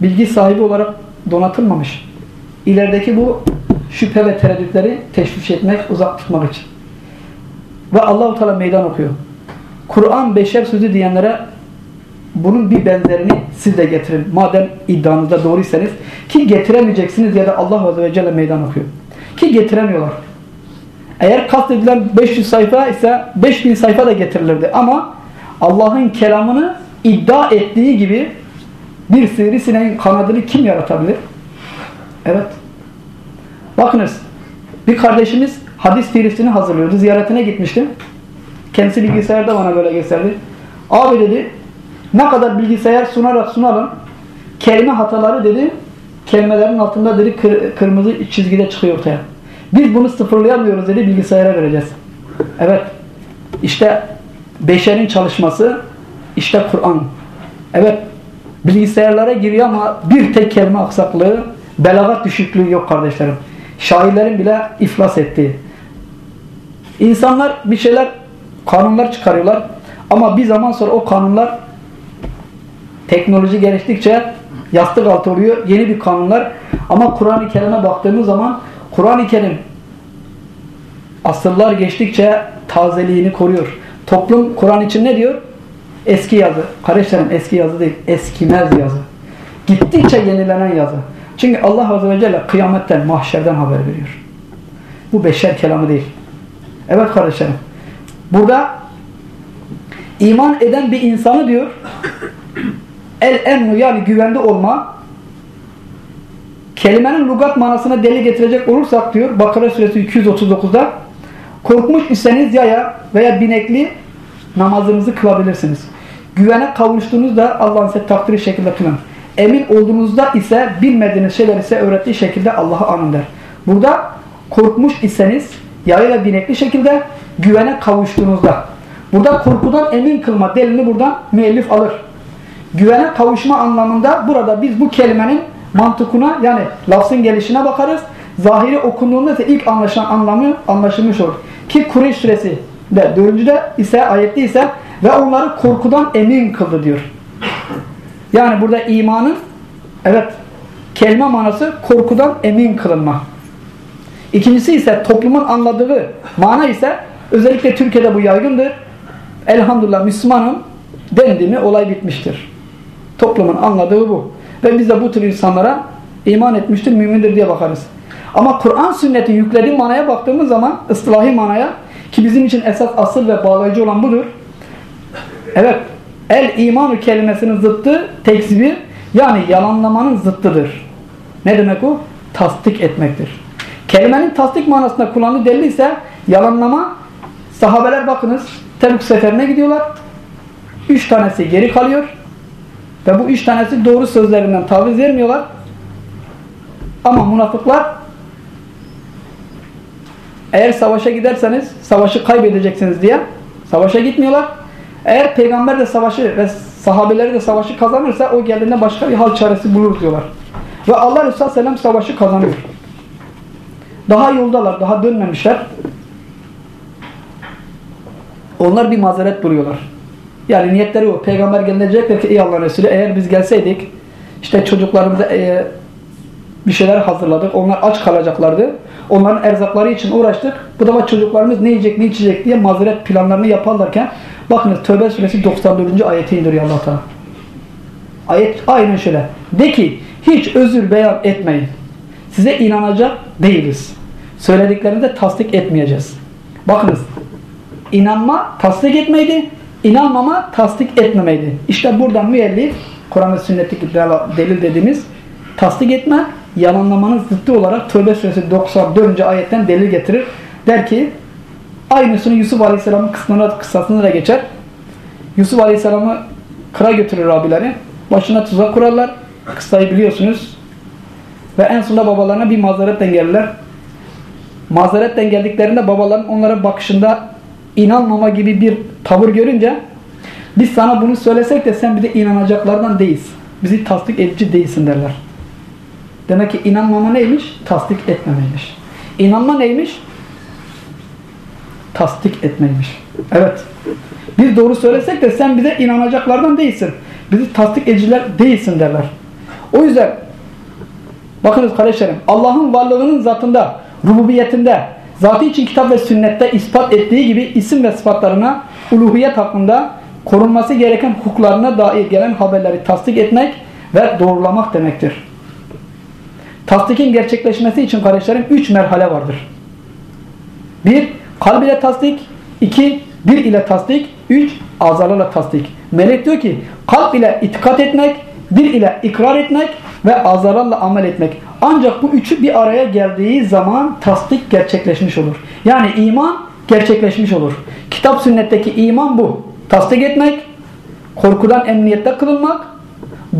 bilgi sahibi olarak donatılmamış. İlerideki bu şüphe ve tereddütleri teşvik etmek, uzak tutmak için. Ve Allahu Teala meydan okuyor. Kur'an beşer sözü diyenlere bunun bir benzerini siz de getirin. Madem iddianızda doğruysanız ki getiremeyeceksiniz ya da Allah Azze ve Celle meydan okuyor. Ki getiremiyorlar. Eğer kastedilen 500 sayfa ise 5000 sayfa da getirilirdi. Ama Allah'ın kelamını iddia ettiği gibi bir sivrisineğin kanadını kim yaratabilir? Evet. Bakınız bir kardeşimiz hadis fiilistini hazırlıyordu. Ziyaretine gitmiştim. Kendisi bilgisayarda bana böyle gösterdi. Abi dedi ne kadar bilgisayar sunarak sunalım kelime hataları dedi kelimelerin altında dedi kır, kırmızı çizgide çıkıyor ortaya. Biz bunu sıfırlayamıyoruz dedi bilgisayara vereceğiz. Evet. İşte beşerin çalışması işte Kur'an. Evet. Bilgisayarlara giriyor ama bir tek kelime aksaklığı belagat düşüklüğü yok kardeşlerim. Şairlerin bile iflas ettiği. İnsanlar bir şeyler kanunlar çıkarıyorlar ama bir zaman sonra o kanunlar teknoloji geliştikçe yastık altı oluyor. Yeni bir kanunlar. Ama Kur'an-ı Kerim'e baktığımız zaman Kur'an-ı Kerim asırlar geçtikçe tazeliğini koruyor. Toplum Kur'an için ne diyor? Eski yazı. Kardeşlerim eski yazı değil. Eskimez yazı. Gittikçe yenilenen yazı. Çünkü Allah Azze ve Celle kıyametten, mahşerden haber veriyor. Bu beşer kelamı değil. Evet kardeşlerim. Burada iman eden bir insanı diyor El emnu yani güvende olma kelimenin lugat manasına deli getirecek olursak diyor Bakara suresi 239'da korkmuş iseniz yaya veya binekli namazınızı kılabilirsiniz. Güvene kavuştuğunuzda Allah'ın size takdiri şekilde kılın. Emin olduğunuzda ise bilmediğiniz şeyler ise öğrettiği şekilde Allah'a anın der. Burada korkmuş iseniz yayla binekli şekilde güvene kavuştuğunuzda. Burada korkudan emin kılma delini buradan müellif alır. Güvene kavuşma anlamında burada biz bu kelimenin mantıkuna yani lafzın gelişine bakarız. Zahiri okunduğunda ise ilk anlaşılan anlamı anlaşılmış olur. Ki Kureyş suresi de dördüncüde ise ayette ise ve onları korkudan emin kıldı diyor. Yani burada imanın evet kelime manası korkudan emin kılınma. İkincisi ise toplumun anladığı mana ise özellikle Türkiye'de bu yaygındır. Elhamdülillah Müslümanım dendi mi olay bitmiştir. Toplumun anladığı bu. Ve biz de bu tür insanlara iman etmiştir, mümindir diye bakarız. Ama Kur'an sünneti yüklediği manaya baktığımız zaman ıslahi manaya ki bizim için esas asıl ve bağlayıcı olan budur. Evet, el imanı kelimesinin zıttı tekzibir yani yalanlamanın zıttıdır. Ne demek o? Tasdik etmektir. Kelimenin tasdik manasında kullandığı delil ise yalanlama sahabeler bakınız Tebük seferine gidiyorlar. Üç tanesi geri kalıyor. Ve bu üç tanesi doğru sözlerinden taviz vermiyorlar. Ama münafıklar eğer savaşa giderseniz savaşı kaybedeceksiniz diye savaşa gitmiyorlar. Eğer peygamber de savaşı ve sahabeleri de savaşı kazanırsa o geldiğinde başka bir hal çaresi bulur diyorlar. Ve Allah Resulü Sellem savaşı kazanıyor. Daha yoldalar, daha dönmemişler. Onlar bir mazeret buluyorlar. Yani niyetleri o. Peygamber gelecekler ki ey Allah Resulü eğer biz gelseydik işte çocuklarımıza e, bir şeyler hazırladık. Onlar aç kalacaklardı. Onların erzakları için uğraştık. Bu da çocuklarımız ne yiyecek ne içecek diye mazeret planlarını yaparlarken bakınız Tövbe suresi 94. ayeti indiriyor Allah Teala. Ayet aynen şöyle. De ki hiç özür beyan etmeyin. Size inanacak değiliz. Söylediklerinizi tasdik etmeyeceğiz. Bakınız. İnanma tasdik etmeydi. İnanmama tasdik etmemeydi. İşte buradan müellif Kur'an ve sünnetteki delil dediğimiz tasdik etme yalanlamanın zıttı olarak Tövbe suresi 94. ayetten delil getirir. Der ki aynısını Yusuf Aleyhisselam'ın kısmına, kıssasında da geçer. Yusuf Aleyhisselam'ı kıra götürür abileri. Başına tuzak kurarlar. Kıssayı biliyorsunuz. Ve en sonunda babalarına bir mazeretten gelirler. Mazeretten geldiklerinde babaların onlara bakışında inanmama gibi bir tavır görünce biz sana bunu söylesek de sen bir de inanacaklardan değilsin. Bizi tasdik edici değilsin derler. Demek ki inanmama neymiş? Tasdik etmemeymiş. İnanma neymiş? Tasdik etmeymiş. Evet. Bir doğru söylesek de sen bize inanacaklardan değilsin. Bizi tasdik ediciler değilsin derler. O yüzden bakınız kardeşlerim Allah'ın varlığının zatında, rububiyetinde, zatı için kitap ve sünnette ispat ettiği gibi isim ve sıfatlarına uluhiyet hakkında korunması gereken hukuklarına dair gelen haberleri tasdik etmek ve doğrulamak demektir. Tasdikin gerçekleşmesi için kardeşlerim üç merhale vardır. Bir, kalb ile tasdik. iki dil ile tasdik. Üç, azalarla tasdik. Melek diyor ki, kalp ile itikat etmek, dil ile ikrar etmek ve azalarla amel etmek. Ancak bu üçü bir araya geldiği zaman tasdik gerçekleşmiş olur. Yani iman gerçekleşmiş olur. Kitap sünnetteki iman bu. Tasdik etmek, korkudan emniyette kılınmak,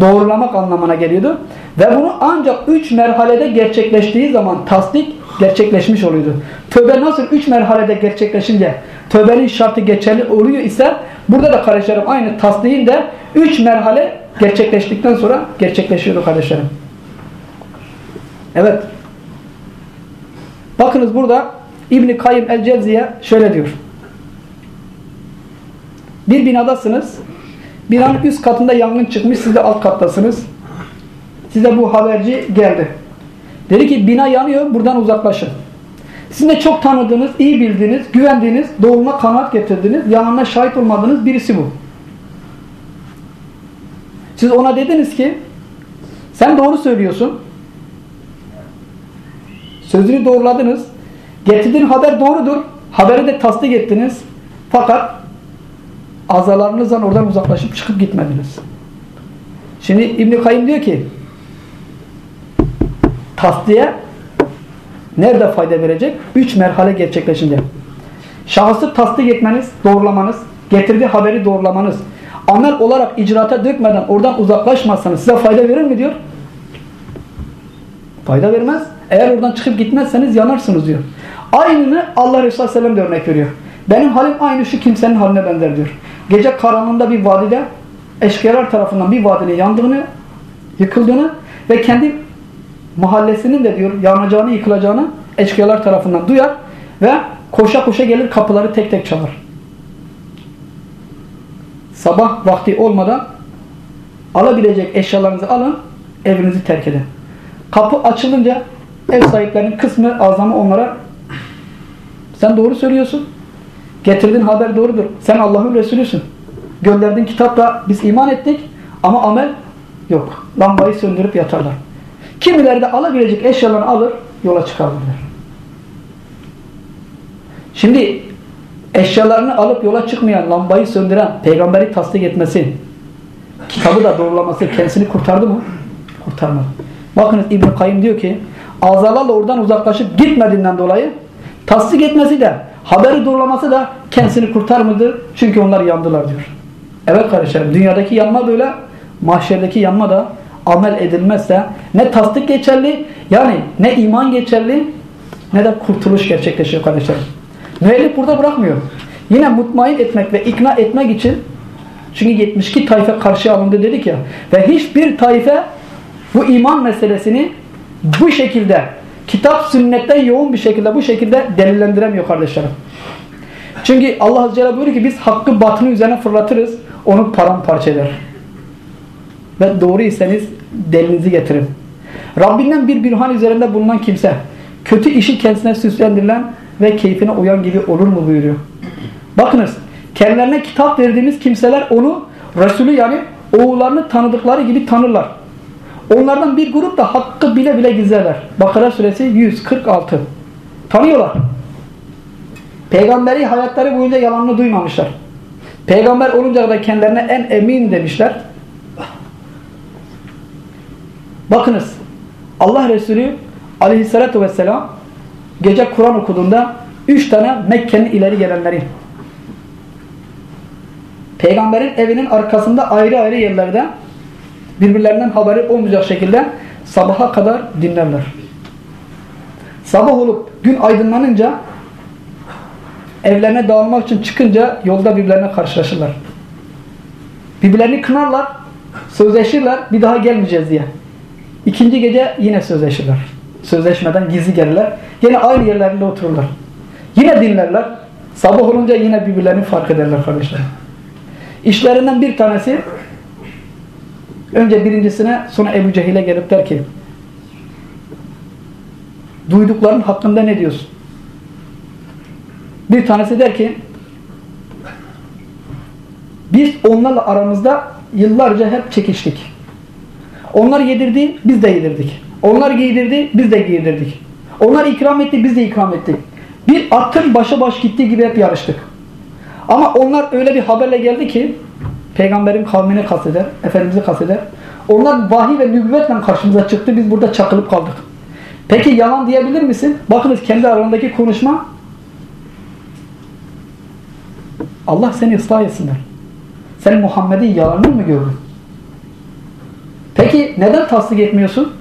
doğrulamak anlamına geliyordu. Ve bunu ancak üç merhalede gerçekleştiği zaman tasdik gerçekleşmiş oluyordu. Tövbe nasıl üç merhalede gerçekleşince tövbenin şartı geçerli oluyor ise burada da kardeşlerim aynı tasdiğin de üç merhale gerçekleştikten sonra gerçekleşiyordu kardeşlerim. Evet. Bakınız burada İbn-i Kayyum el-Cevziye şöyle diyor. Bir binadasınız. Binanın üst katında yangın çıkmış. Siz de alt kattasınız. Size bu haberci geldi. Dedi ki bina yanıyor. Buradan uzaklaşın. Sizin de çok tanıdığınız, iyi bildiğiniz, güvendiğiniz, doğuma kanaat getirdiğiniz, yanına şahit olmadığınız birisi bu. Siz ona dediniz ki sen doğru söylüyorsun. Sözünü doğruladınız. Getirdiğin haber doğrudur. Haberi de tasdik ettiniz. Fakat azalarınızdan oradan uzaklaşıp çıkıp gitmediniz. Şimdi İbn-i Kayyum diyor ki tasdiye nerede fayda verecek? Üç merhale gerçekleşince. Şahsı tasdik etmeniz, doğrulamanız, getirdiği haberi doğrulamanız, amel olarak icraata dökmeden oradan uzaklaşmazsanız size fayda verir mi diyor? Fayda vermez. Eğer oradan çıkıp gitmezseniz yanarsınız diyor. Aynını Allah Resulü Aleyhisselam de örnek veriyor. Benim halim aynı şu kimsenin haline benzer diyor. Gece karanlığında bir vadide eşkıyalar tarafından bir vadinin yandığını, yıkıldığını ve kendi mahallesinin de diyor yanacağını, yıkılacağını eşkıyalar tarafından duyar ve koşa koşa gelir kapıları tek tek çalar. Sabah vakti olmadan alabilecek eşyalarınızı alın, evinizi terk edin. Kapı açılınca ev sahiplerinin kısmı azamı onlara sen doğru söylüyorsun. Getirdiğin haber doğrudur. Sen Allah'ın Resulüsün. Gönderdiğin kitapla biz iman ettik ama amel yok. Lambayı söndürüp yatarlar. Kimileri de alabilecek eşyalarını alır, yola çıkarlar. Şimdi eşyalarını alıp yola çıkmayan, lambayı söndüren, peygamberi tasdik etmesi, kitabı da doğrulaması kendisini kurtardı mı? Kurtarmadı. Bakınız İbn-i Kayyum diyor ki azalarla oradan uzaklaşıp gitmediğinden dolayı tasdik etmesi de haberi doğrulaması da kendisini kurtarmadı. Çünkü onlar yandılar diyor. Evet kardeşlerim dünyadaki yanma böyle mahşerdeki yanma da amel edilmezse ne tasdik geçerli yani ne iman geçerli ne de kurtuluş gerçekleşiyor kardeşlerim. Müellif burada bırakmıyor. Yine mutmain etmek ve ikna etmek için çünkü 72 tayfe karşı alındı dedik ya ve hiçbir tayfe bu iman meselesini bu şekilde kitap sünnetten yoğun bir şekilde bu şekilde delillendiremiyor kardeşlerim. Çünkü Allah Azze ve Celle buyuruyor ki biz hakkı batını üzerine fırlatırız onu paramparça eder. Ve doğru iseniz delinizi getirin. Rabbinden bir birhan üzerinde bulunan kimse kötü işi kendisine süslendirilen ve keyfine uyan gibi olur mu buyuruyor. Bakınız kendilerine kitap verdiğimiz kimseler onu Resulü yani oğullarını tanıdıkları gibi tanırlar. Onlardan bir grup da hakkı bile bile gizlerler. Bakara suresi 146. Tanıyorlar. Peygamberi hayatları boyunca yalanını duymamışlar. Peygamber olunca kadar kendilerine en emin demişler. Bakınız Allah Resulü aleyhissalatü vesselam gece Kur'an okuduğunda üç tane Mekke'nin ileri gelenleri Peygamberin evinin arkasında ayrı ayrı yerlerde birbirlerinden haberi olmayacak şekilde sabaha kadar dinlerler. Sabah olup gün aydınlanınca evlerine dağılmak için çıkınca yolda birbirlerine karşılaşırlar. Birbirlerini kınarlar, sözleşirler bir daha gelmeyeceğiz diye. İkinci gece yine sözleşirler. Sözleşmeden gizli gelirler. Yine aynı yerlerinde otururlar. Yine dinlerler. Sabah olunca yine birbirlerini fark ederler kardeşler. İşlerinden bir tanesi önce birincisine sonra Ebu Cehil'e gelip der ki duydukların hakkında ne diyorsun? Bir tanesi der ki biz onlarla aramızda yıllarca hep çekiştik. Onlar yedirdi, biz de yedirdik. Onlar giydirdi, biz de giydirdik. Onlar ikram etti, biz de ikram ettik. Bir atın başa baş gittiği gibi hep yarıştık. Ama onlar öyle bir haberle geldi ki peygamberin kavmini kasteder, Efendimiz'i kasteder. Onlar vahiy ve nübüvvetle karşımıza çıktı. Biz burada çakılıp kaldık. Peki yalan diyebilir misin? Bakınız kendi aralarındaki konuşma Allah seni ıslah etsinler. Sen Muhammed'in yalanını mı gördün? Peki neden tasdik etmiyorsun?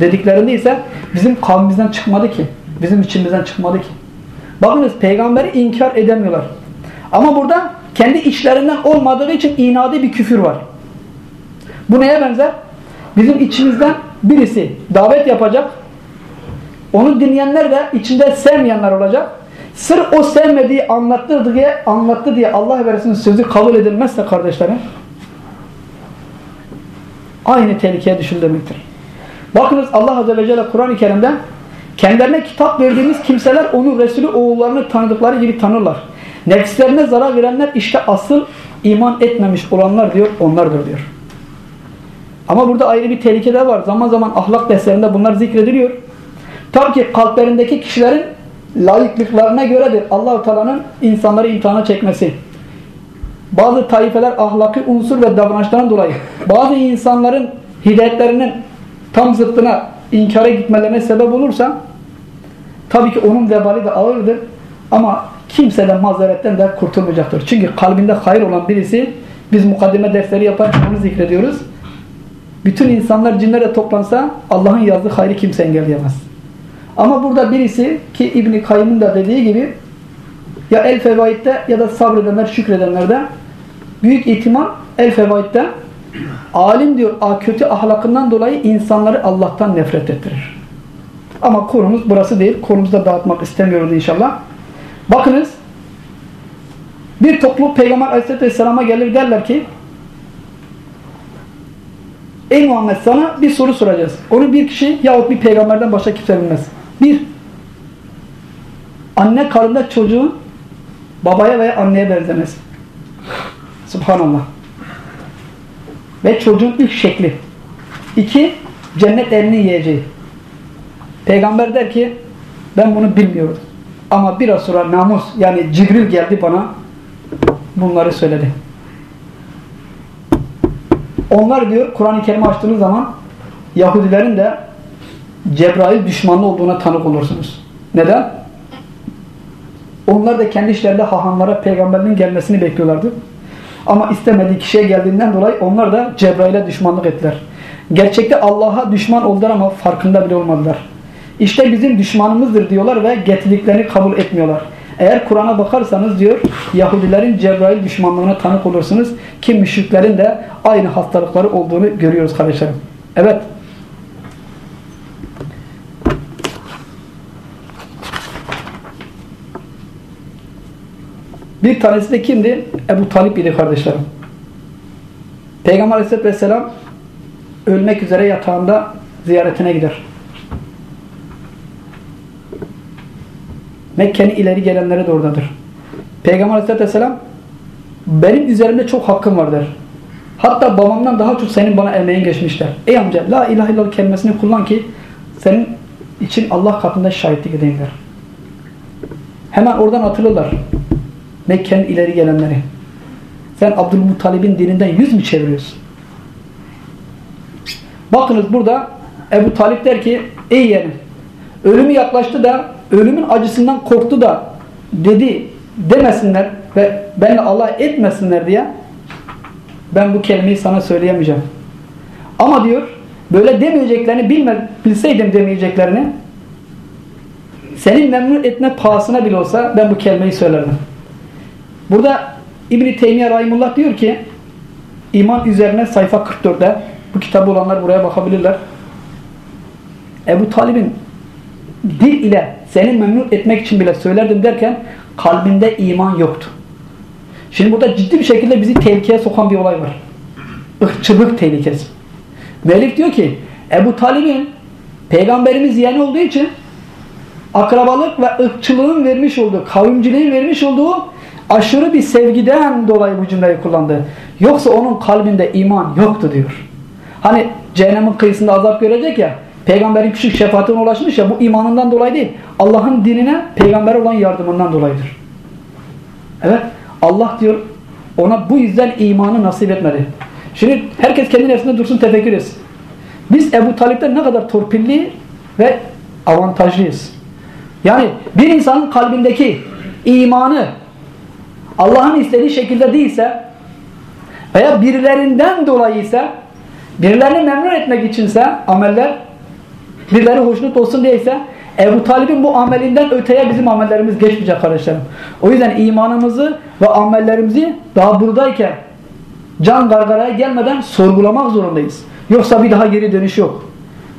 Dediklerinde ise bizim kavmimizden çıkmadı ki. Bizim içimizden çıkmadı ki. Bakınız peygamberi inkar edemiyorlar. Ama burada kendi içlerinden olmadığı için inadı bir küfür var. Bu neye benzer? Bizim içimizden birisi davet yapacak. Onu dinleyenler de içinde sevmeyenler olacak. Sırf o sevmediği anlattı diye, anlattı diye Allah ve sözü kabul edilmezse kardeşlerim aynı tehlikeye düşün demektir. Bakınız Allah Azze ve Celle Kur'an-ı Kerim'de kendilerine kitap verdiğimiz kimseler onu Resulü oğullarını tanıdıkları gibi tanırlar. Nefislerine zarar verenler işte asıl iman etmemiş olanlar diyor, onlardır diyor. Ama burada ayrı bir tehlike de var. Zaman zaman ahlak derslerinde bunlar zikrediliyor. Tabii ki kalplerindeki kişilerin layıklıklarına göredir allah Teala'nın insanları imtihana çekmesi. Bazı taifeler ahlaki unsur ve davranışlarından dolayı bazı insanların hidayetlerinin tam zıttına inkara gitmelerine sebep olursa tabii ki onun vebali de ağırdır ama kimse de mazeretten de kurtulmayacaktır. Çünkü kalbinde hayır olan birisi Biz mukaddime dersleri yaparken onu zikrediyoruz. Bütün insanlar cinlere toplansa Allah'ın yazdığı hayrı kimse engelleyemez. Ama burada birisi ki İbn-i Kayyım'ın da dediği gibi ya el fevaidde ya da sabredenler, şükredenlerde büyük ihtimal el fevaidde alim diyor kötü ahlakından dolayı insanları Allah'tan nefret ettirir. Ama konumuz burası değil. Konumuzda dağıtmak istemiyoruz inşallah. Bakınız bir topluluk Peygamber Aleyhisselatü Vesselam'a gelir derler ki Ey Muhammed sana bir soru soracağız. Onu bir kişi yahut bir peygamberden başka kimse bilmez. Bir, anne karnında çocuğun babaya veya anneye benzemez. Subhanallah. Ve çocuğun ilk şekli. İki, cennet elini yiyeceği. Peygamber der ki ben bunu bilmiyordum. Ama biraz sonra namus yani Cibril geldi bana bunları söyledi. Onlar diyor Kur'an-ı Kerim'i açtığınız zaman Yahudilerin de Cebrail düşmanlı olduğuna tanık olursunuz. Neden? Onlar da kendi işlerinde hahamlara peygamberin gelmesini bekliyorlardı. Ama istemediği kişiye geldiğinden dolayı onlar da Cebrail'e düşmanlık ettiler. Gerçekte Allah'a düşman oldular ama farkında bile olmadılar. İşte bizim düşmanımızdır diyorlar ve getirdiklerini kabul etmiyorlar. Eğer Kur'an'a bakarsanız diyor Yahudilerin Cebrail düşmanlığına tanık olursunuz ki müşriklerin de aynı hastalıkları olduğunu görüyoruz kardeşlerim. Evet. Bir tanesi de kimdi? Ebu Talip idi kardeşlerim. Peygamber Aleyhisselatü Vesselam ölmek üzere yatağında ziyaretine gider. Mekke'nin ileri gelenleri de oradadır. Peygamber Aleyhisselatü Vesselam benim üzerimde çok hakkım var der. Hatta babamdan daha çok senin bana emeğin geçmişler. Ey amca la ilahe illallah kelimesini kullan ki senin için Allah katında şahitlik edeyim der. Hemen oradan atılırlar. Mekke'nin ileri gelenleri. Sen Abdülmuttalib'in dininden yüz mü çeviriyorsun? Bakınız burada Ebu Talip der ki ey yeğenim ölümü yaklaştı da ölümün acısından korktu da dedi demesinler ve benle Allah etmesinler diye ben bu kelimeyi sana söyleyemeyeceğim. Ama diyor böyle demeyeceklerini bilme, bilseydim demeyeceklerini senin memnun etme pahasına bile olsa ben bu kelimeyi söylerdim. Burada İbn-i Teymiye Rahimullah diyor ki iman üzerine sayfa 44'te bu kitabı olanlar buraya bakabilirler. Ebu Talib'in dil ile seni memnun etmek için bile söylerdim derken kalbinde iman yoktu. Şimdi burada ciddi bir şekilde bizi tehlikeye sokan bir olay var. Irkçılık tehlikesi. Müellif diyor ki Ebu Talib'in peygamberimiz yeğeni olduğu için akrabalık ve ırkçılığın vermiş olduğu, kavimciliğin vermiş olduğu aşırı bir sevgiden dolayı bu cümleyi kullandı. Yoksa onun kalbinde iman yoktu diyor. Hani cehennemin kıyısında azap görecek ya peygamberin küçük şefaatine ulaşmış ya bu imanından dolayı değil. Allah'ın dinine peygamber olan yardımından dolayıdır. Evet Allah diyor ona bu yüzden imanı nasip etmedi. Şimdi herkes kendi nefsinde dursun tefekkür etsin. Biz Ebu Talip'ten ne kadar torpilli ve avantajlıyız. Yani bir insanın kalbindeki imanı Allah'ın istediği şekilde değilse veya birilerinden dolayı ise birilerini memnun etmek içinse ameller birileri hoşnut olsun diyeyse Ebu Talib'in bu amelinden öteye bizim amellerimiz geçmeyecek kardeşlerim. O yüzden imanımızı ve amellerimizi daha buradayken can gargaraya gelmeden sorgulamak zorundayız. Yoksa bir daha geri dönüş yok.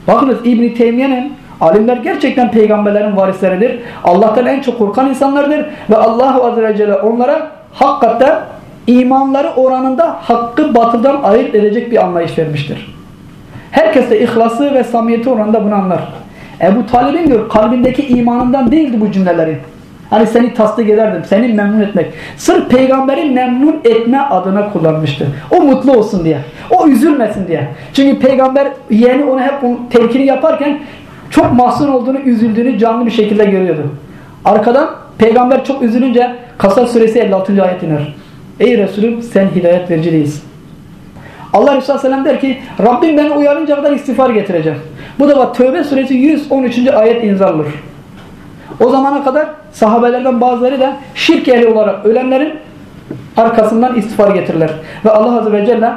Bakınız İbn-i Teymiye'nin alimler gerçekten peygamberlerin varisleridir. Allah'tan en çok korkan insanlardır ve Allah Azze ve Celle onlara hakikaten imanları oranında hakkı batıldan ayırt edecek bir anlayış vermiştir. Herkes de ihlası ve samimiyeti oranında bunu anlar. Ebu Talib'in diyor kalbindeki imanından değildi bu cümleleri. Hani seni tasdik ederdim, seni memnun etmek. Sırf peygamberi memnun etme adına kullanmıştı. O mutlu olsun diye. O üzülmesin diye. Çünkü peygamber yeğeni onu hep telkini yaparken çok mahzun olduğunu, üzüldüğünü canlı bir şekilde görüyordu. Arkadan peygamber çok üzülünce Kasas suresi 56. ayet iner. Ey Resulüm sen hidayet verici değilsin. Allah Resulü Aleyhisselam der ki Rabbim beni uyarınca kadar istiğfar getireceğim. Bu da bak Tövbe suresi 113. ayet inzaldır. O zamana kadar sahabelerden bazıları da şirk ehli olarak ölenlerin arkasından istiğfar getirirler. Ve Allah Azze ve Celle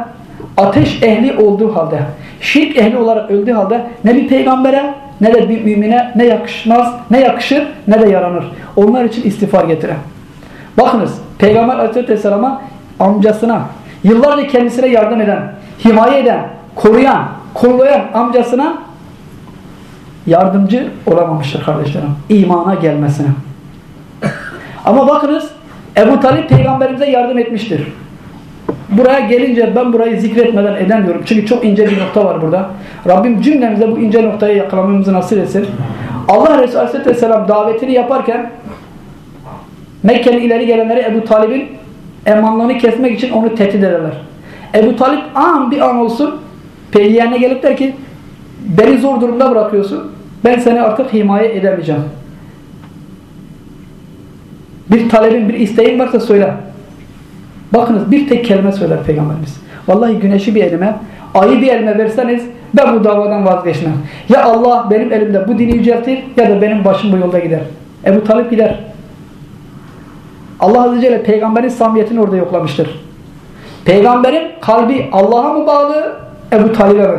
ateş ehli olduğu halde, şirk ehli olarak öldüğü halde ne bir peygambere ne de bir mümine ne yakışmaz, ne yakışır ne de yaranır. Onlar için istiğfar getiren. Bakınız Peygamber Aleyhisselam'a amcasına yıllarca kendisine yardım eden, himaye eden, koruyan, kollayan amcasına yardımcı olamamıştır kardeşlerim. İmana gelmesine. Ama bakınız Ebu Talip peygamberimize yardım etmiştir. Buraya gelince ben burayı zikretmeden edemiyorum. Çünkü çok ince bir nokta var burada. Rabbim cümlemize bu ince noktayı yakalamamızı nasip etsin. Allah Resulü Aleyhisselam davetini yaparken Mekke'nin ileri gelenleri Ebu Talib'in emanlarını kesmek için onu tehdit ederler. Ebu Talip an bir an olsun peygamberne gelip der ki beni zor durumda bırakıyorsun. Ben seni artık himaye edemeyeceğim. Bir talebin, bir isteğin varsa söyle. Bakınız bir tek kelime söyler Peygamberimiz. Vallahi güneşi bir elime, ayı bir elime verseniz ben bu davadan vazgeçmem. Ya Allah benim elimde bu dini yüceltir ya da benim başım bu yolda gider. Ebu Talip gider. Allah Azze Celle peygamberin samimiyetini orada yoklamıştır. Peygamberin kalbi Allah'a mı bağlı, Ebu Talib'e mi?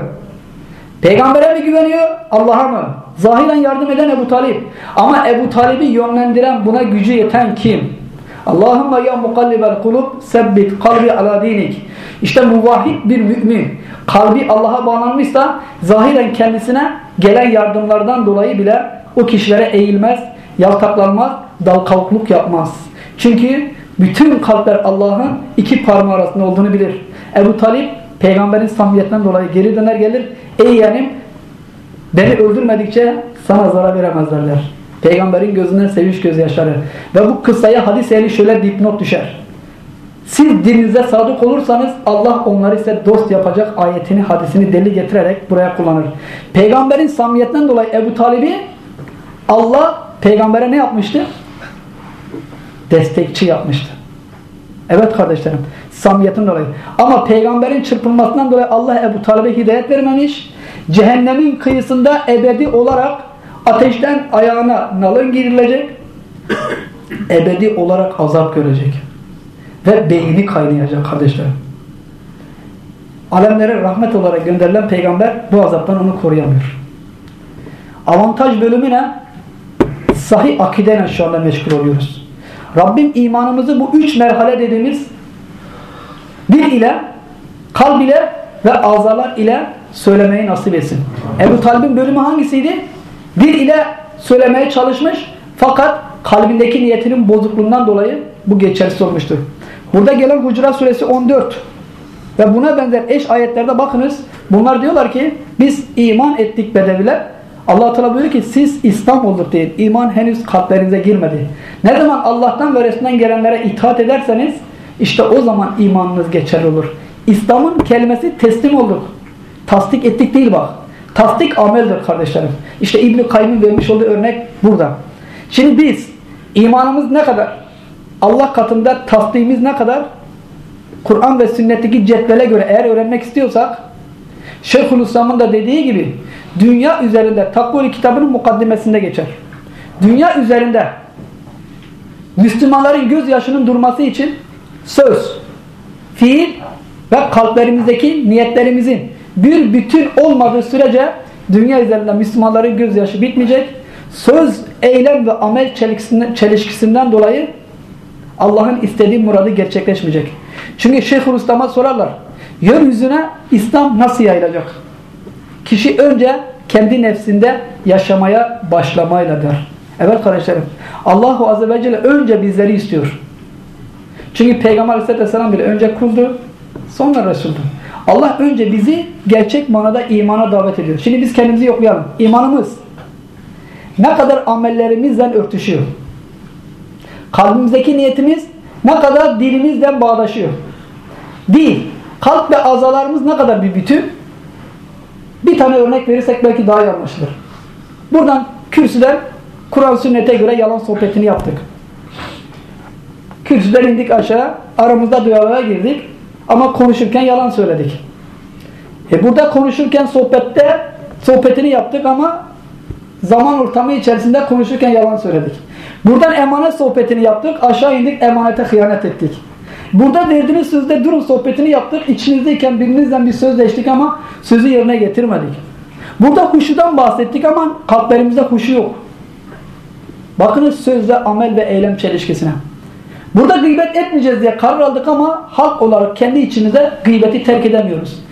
Peygambere mi güveniyor, Allah'a mı? Zahiren yardım eden Ebu Talib. Ama Ebu Talib'i yönlendiren, buna gücü yeten kim? Allahümme ya mukallibel kulub sebbit kalbi ala dinik. İşte muvahhid bir mümin. Kalbi Allah'a bağlanmışsa zahiren kendisine gelen yardımlardan dolayı bile o kişilere eğilmez, yaltaklanmaz, dal kalkluk yapmaz. Çünkü bütün kalpler Allah'ın iki parmağı arasında olduğunu bilir. Ebu Talip peygamberin samimiyetinden dolayı geri döner gelir. Ey yeğenim beni öldürmedikçe sana zarar veremezlerler. Peygamberin gözünden sevinç gözyaşları. Ve bu kıssaya hadis ehli şöyle dipnot düşer. Siz dininize sadık olursanız Allah onları ise dost yapacak ayetini, hadisini deli getirerek buraya kullanır. Peygamberin samimiyetinden dolayı Ebu Talib'i Allah peygambere ne yapmıştı? Destekçi yapmıştı. Evet kardeşlerim, samimiyetin dolayı. Ama peygamberin çırpılmasından dolayı Allah Ebu Talib'e hidayet vermemiş. Cehennemin kıyısında ebedi olarak ateşten ayağına nalın girilecek. ebedi olarak azap görecek. Ve beyni kaynayacak kardeşlerim. Alemlere rahmet olarak gönderilen peygamber bu azaptan onu koruyamıyor. Avantaj bölümü ne? Sahih akideyle şu anda meşgul oluyoruz. Rabbim imanımızı bu üç merhale dediğimiz bir ile, kalb ile ve azalar ile söylemeyi nasip etsin. Ebu Talib'in bölümü hangisiydi? Bir ile söylemeye çalışmış fakat kalbindeki niyetinin bozukluğundan dolayı bu geçersiz olmuştur. Burada gelen Hucurat suresi 14 ve buna benzer eş ayetlerde bakınız. Bunlar diyorlar ki biz iman ettik bedeviler. Allah Teala buyuruyor ki siz İslam olduk deyin. İman henüz kalplerinize girmedi. Ne zaman Allah'tan ve Resulünden gelenlere itaat ederseniz işte o zaman imanınız geçerli olur. İslam'ın kelimesi teslim olduk. Tasdik ettik değil bak. Tasdik ameldir kardeşlerim. İşte İbn-i Kayyum'un vermiş olduğu örnek burada. Şimdi biz imanımız ne kadar? Allah katında tasdikimiz ne kadar? Kur'an ve sünnetteki cetvele göre eğer öğrenmek istiyorsak Şeyhülislam'ın da dediği gibi dünya üzerinde Takvali kitabının mukaddimesinde geçer. Dünya üzerinde Müslümanların gözyaşının durması için söz, fiil ve kalplerimizdeki niyetlerimizin bir bütün olmadığı sürece dünya üzerinde Müslümanların gözyaşı bitmeyecek. Söz, eylem ve amel çelişkisinden dolayı Allah'ın istediği muradı gerçekleşmeyecek. Çünkü Şeyhülislam'a sorarlar. Yeryüzüne İslam nasıl yayılacak? Kişi önce kendi nefsinde yaşamaya başlamayla der. Evet kardeşlerim. Allahu Azze ve Celle önce bizleri istiyor. Çünkü Peygamber Aleyhisselam bile önce kuldu, sonra Resul'du. Allah önce bizi gerçek manada imana davet ediyor. Şimdi biz kendimizi yoklayalım. İmanımız ne kadar amellerimizden örtüşüyor. Kalbimizdeki niyetimiz ne kadar dilimizden bağdaşıyor. Dil, kalp ve azalarımız ne kadar bir bütün. Bir tane örnek verirsek belki daha iyi anlaşılır. Buradan kürsüden Kur'an sünnete göre yalan sohbetini yaptık. Kürsüden indik aşağı, aramızda diyaloğa girdik ama konuşurken yalan söyledik. E burada konuşurken sohbette sohbetini yaptık ama zaman ortamı içerisinde konuşurken yalan söyledik. Buradan emanet sohbetini yaptık, aşağı indik emanete hıyanet ettik. Burada verdiğiniz sözde durun sohbetini yaptık. İçinizdeyken birinizden bir sözleştik ama sözü yerine getirmedik. Burada huşudan bahsettik ama kalplerimizde huşu yok. Bakınız sözle amel ve eylem çelişkisine. Burada gıybet etmeyeceğiz diye karar aldık ama halk olarak kendi içimizde gıybeti terk edemiyoruz.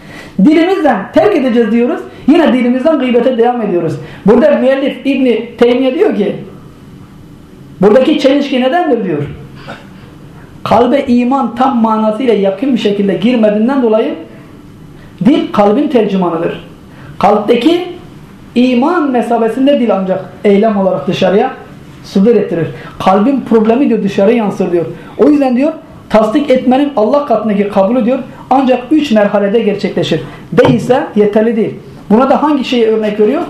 Dilimizden terk edeceğiz diyoruz. Yine dilimizden gıybete devam ediyoruz. Burada müellif İbni Teymiye diyor ki buradaki çelişki nedendir diyor. Kalbe iman tam manasıyla yakın bir şekilde girmediğinden dolayı dil kalbin tercümanıdır. Kalpteki iman mesabesinde dil ancak eylem olarak dışarıya sudur ettirir. Kalbin problemi diyor dışarı yansır diyor. O yüzden diyor tasdik etmenin Allah katındaki kabulü diyor ancak üç merhalede gerçekleşir. Değilse yeterli değil. Buna da hangi şeyi örnek veriyor?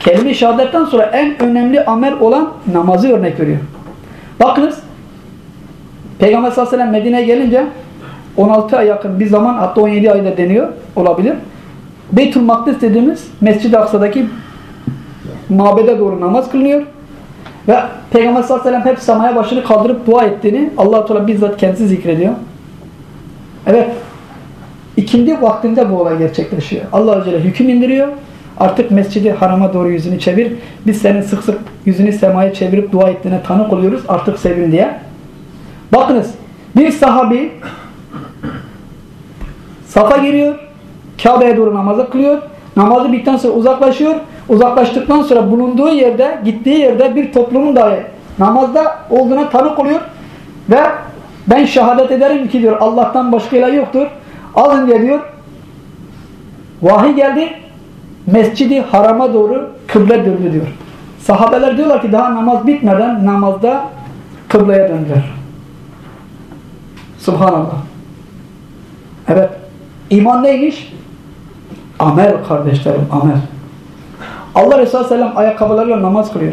Kelime-i şehadetten sonra en önemli amel olan namazı örnek veriyor. Bakınız Peygamber sallallahu aleyhi ve sellem Medine'ye gelince 16 ay yakın bir zaman hatta 17 ayda deniyor olabilir. Beytül Makdis dediğimiz Mescid-i Aksa'daki mabede doğru namaz kılınıyor. Ve Peygamber sallallahu aleyhi ve sellem hep samaya başını kaldırıp dua ettiğini allah Teala bizzat kendisi zikrediyor. Evet. İkindi vaktinde bu olay gerçekleşiyor. Allah Azze hüküm indiriyor. Artık mescidi harama doğru yüzünü çevir. Biz senin sık sık yüzünü semaya çevirip dua ettiğine tanık oluyoruz. Artık sevin diye. Bakınız. Bir sahabi safa giriyor. Kabe'ye doğru namazı kılıyor. Namazı bitten sonra uzaklaşıyor. Uzaklaştıktan sonra bulunduğu yerde, gittiği yerde bir toplumun dahi namazda olduğuna tanık oluyor. Ve ben şehadet ederim ki diyor Allah'tan başka ilah yoktur. Az önce diyor vahiy geldi mescidi harama doğru kıble döndü diyor. Sahabeler diyorlar ki daha namaz bitmeden namazda kıbleye döndüler. Subhanallah. Evet. İman neymiş? Amel kardeşlerim, amel. Allah Resulü Sellem ayakkabılarıyla namaz kılıyor.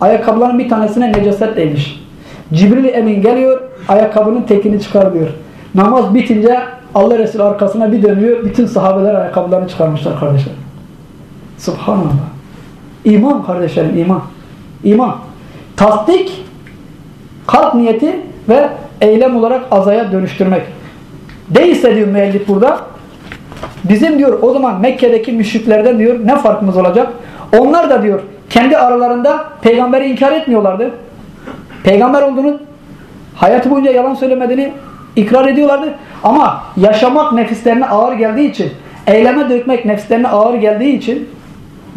Ayakkabıların bir tanesine necaset değmiş. Cibril Emin geliyor, ayakkabının tekini çıkar diyor. Namaz bitince Allah Resulü arkasına bir dönüyor, bütün sahabeler ayakkabılarını çıkarmışlar kardeşler. Subhanallah. İman kardeşlerim, iman. İman. Tasdik, kalp niyeti ve eylem olarak azaya dönüştürmek. Değilse diyor müellif burada, bizim diyor o zaman Mekke'deki müşriklerden diyor ne farkımız olacak? Onlar da diyor kendi aralarında peygamberi inkar etmiyorlardı. Peygamber olduğunu hayatı boyunca yalan söylemediğini ikrar ediyorlardı. Ama yaşamak nefislerine ağır geldiği için, eyleme dökmek nefislerine ağır geldiği için,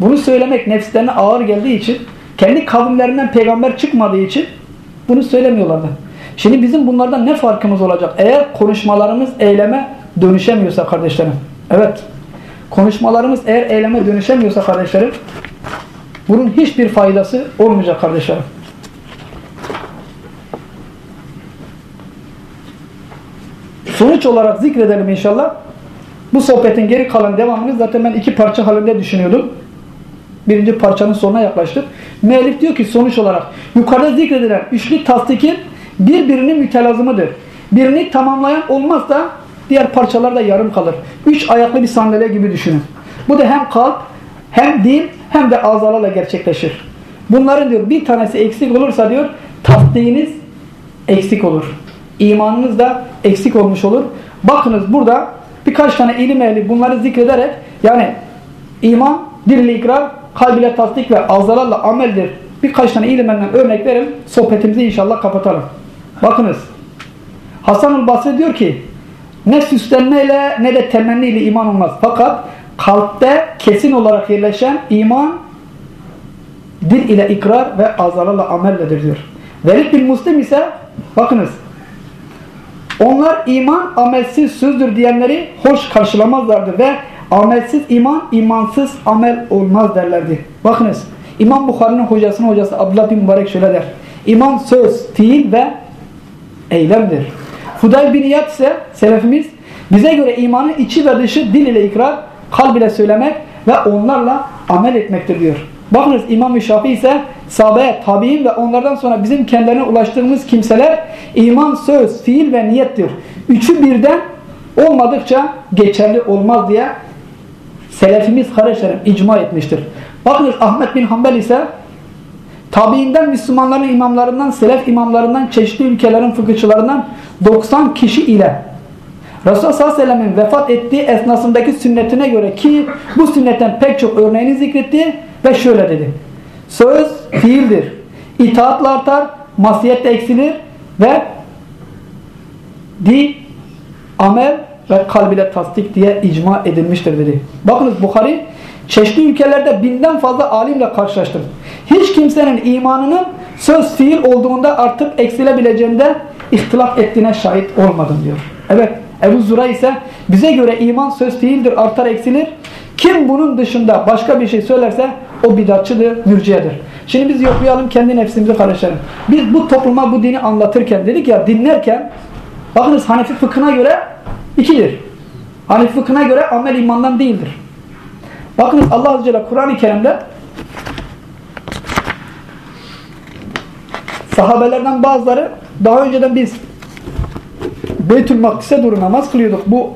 bunu söylemek nefislerine ağır geldiği için, kendi kavimlerinden peygamber çıkmadığı için bunu söylemiyorlardı. Şimdi bizim bunlardan ne farkımız olacak? Eğer konuşmalarımız eyleme dönüşemiyorsa kardeşlerim. Evet. Konuşmalarımız eğer eyleme dönüşemiyorsa kardeşlerim bunun hiçbir faydası olmayacak kardeşlerim. Sonuç olarak zikredelim inşallah. Bu sohbetin geri kalan devamını zaten ben iki parça halinde düşünüyordum. Birinci parçanın sonuna yaklaştık. Müellif diyor ki sonuç olarak yukarıda zikredilen üçlü tasdikin birbirinin mütelazımıdır. Birini tamamlayan olmazsa diğer parçalar da yarım kalır. Üç ayaklı bir sandalye gibi düşünün. Bu da hem kalp, hem dil, hem de azalarla gerçekleşir. Bunların diyor bir tanesi eksik olursa diyor tasdiğiniz eksik olur. İmanınız da eksik olmuş olur. Bakınız burada birkaç tane ilim ehli bunları zikrederek yani iman, dil ile ikrar, kalb tasdik ve azalarla ameldir. Birkaç tane ilimenden örnek verelim. Sohbetimizi inşallah kapatalım. Bakınız. Hasan-ül Basri diyor ki ne süslenmeyle ne de temenniyle iman olmaz. Fakat kalpte kesin olarak yerleşen iman dil ile ikrar ve azalarla amelledir diyor. Velid bin Muslim ise bakınız onlar iman amelsiz sözdür diyenleri hoş karşılamazlardı ve amelsiz iman imansız amel olmaz derlerdi. Bakınız İmam Bukhari'nin hocasının hocası Abdullah bin Mübarek şöyle der. İman söz, fiil ve eylemdir. Fudayl bin İyad ise selefimiz bize göre imanın içi ve dışı dil ile ikrar, kalb ile söylemek ve onlarla amel etmektir diyor. Bakınız İmam-ı Şafii ise sahabe, tabi'in ve onlardan sonra bizim kendilerine ulaştığımız kimseler iman, söz, fiil ve niyettir. Üçü birden olmadıkça geçerli olmaz diye selefimiz kardeşlerim icma etmiştir. Bakınız Ahmet bin Hanbel ise tabiinden Müslümanların imamlarından, selef imamlarından, çeşitli ülkelerin fıkıhçılarından 90 kişi ile Resulullah sallallahu aleyhi ve sellem'in vefat ettiği esnasındaki sünnetine göre ki bu sünnetten pek çok örneğini zikretti ve şöyle dedi. Söz fiildir. İtaatla artar, masiyet eksilir ve dil, amel ve kalbiyle tasdik diye icma edilmiştir dedi. Bakınız Bukhari çeşitli ülkelerde binden fazla alimle karşılaştım. Hiç kimsenin imanının söz fiil olduğunda artıp eksilebileceğinde ihtilaf ettiğine şahit olmadım diyor. Evet Ebu Zura ise bize göre iman söz fiildir artar eksilir. Kim bunun dışında başka bir şey söylerse o bidatçıdır, mürciyedir. Şimdi biz yoklayalım kendi nefsimizi karıştıralım. Biz bu topluma bu dini anlatırken dedik ya dinlerken bakınız Hanefi fıkhına göre ikidir. Hanefi fıkhına göre amel imandan değildir. Bakınız Allah Azze ve Kur'an-ı Kerim'de sahabelerden bazıları daha önceden biz Beytül Makdis'e doğru namaz kılıyorduk. Bu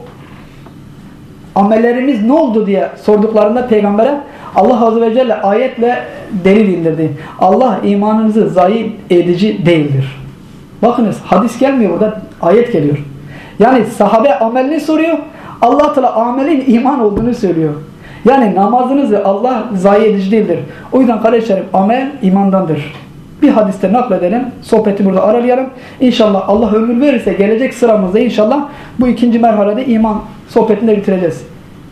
amellerimiz ne oldu diye sorduklarında peygambere Allah Azze ve Celle ayetle delil indirdi. Allah imanınızı zayi edici değildir. Bakınız hadis gelmiyor burada ayet geliyor. Yani sahabe amelini soruyor. Allah Teala amelin iman olduğunu söylüyor. Yani namazınızı Allah zayi edici değildir. O yüzden kardeşlerim amel imandandır. Bir hadiste nakledelim. Sohbeti burada aralayalım. İnşallah Allah ömür verirse gelecek sıramızda inşallah bu ikinci merhalede iman sohbetini de bitireceğiz.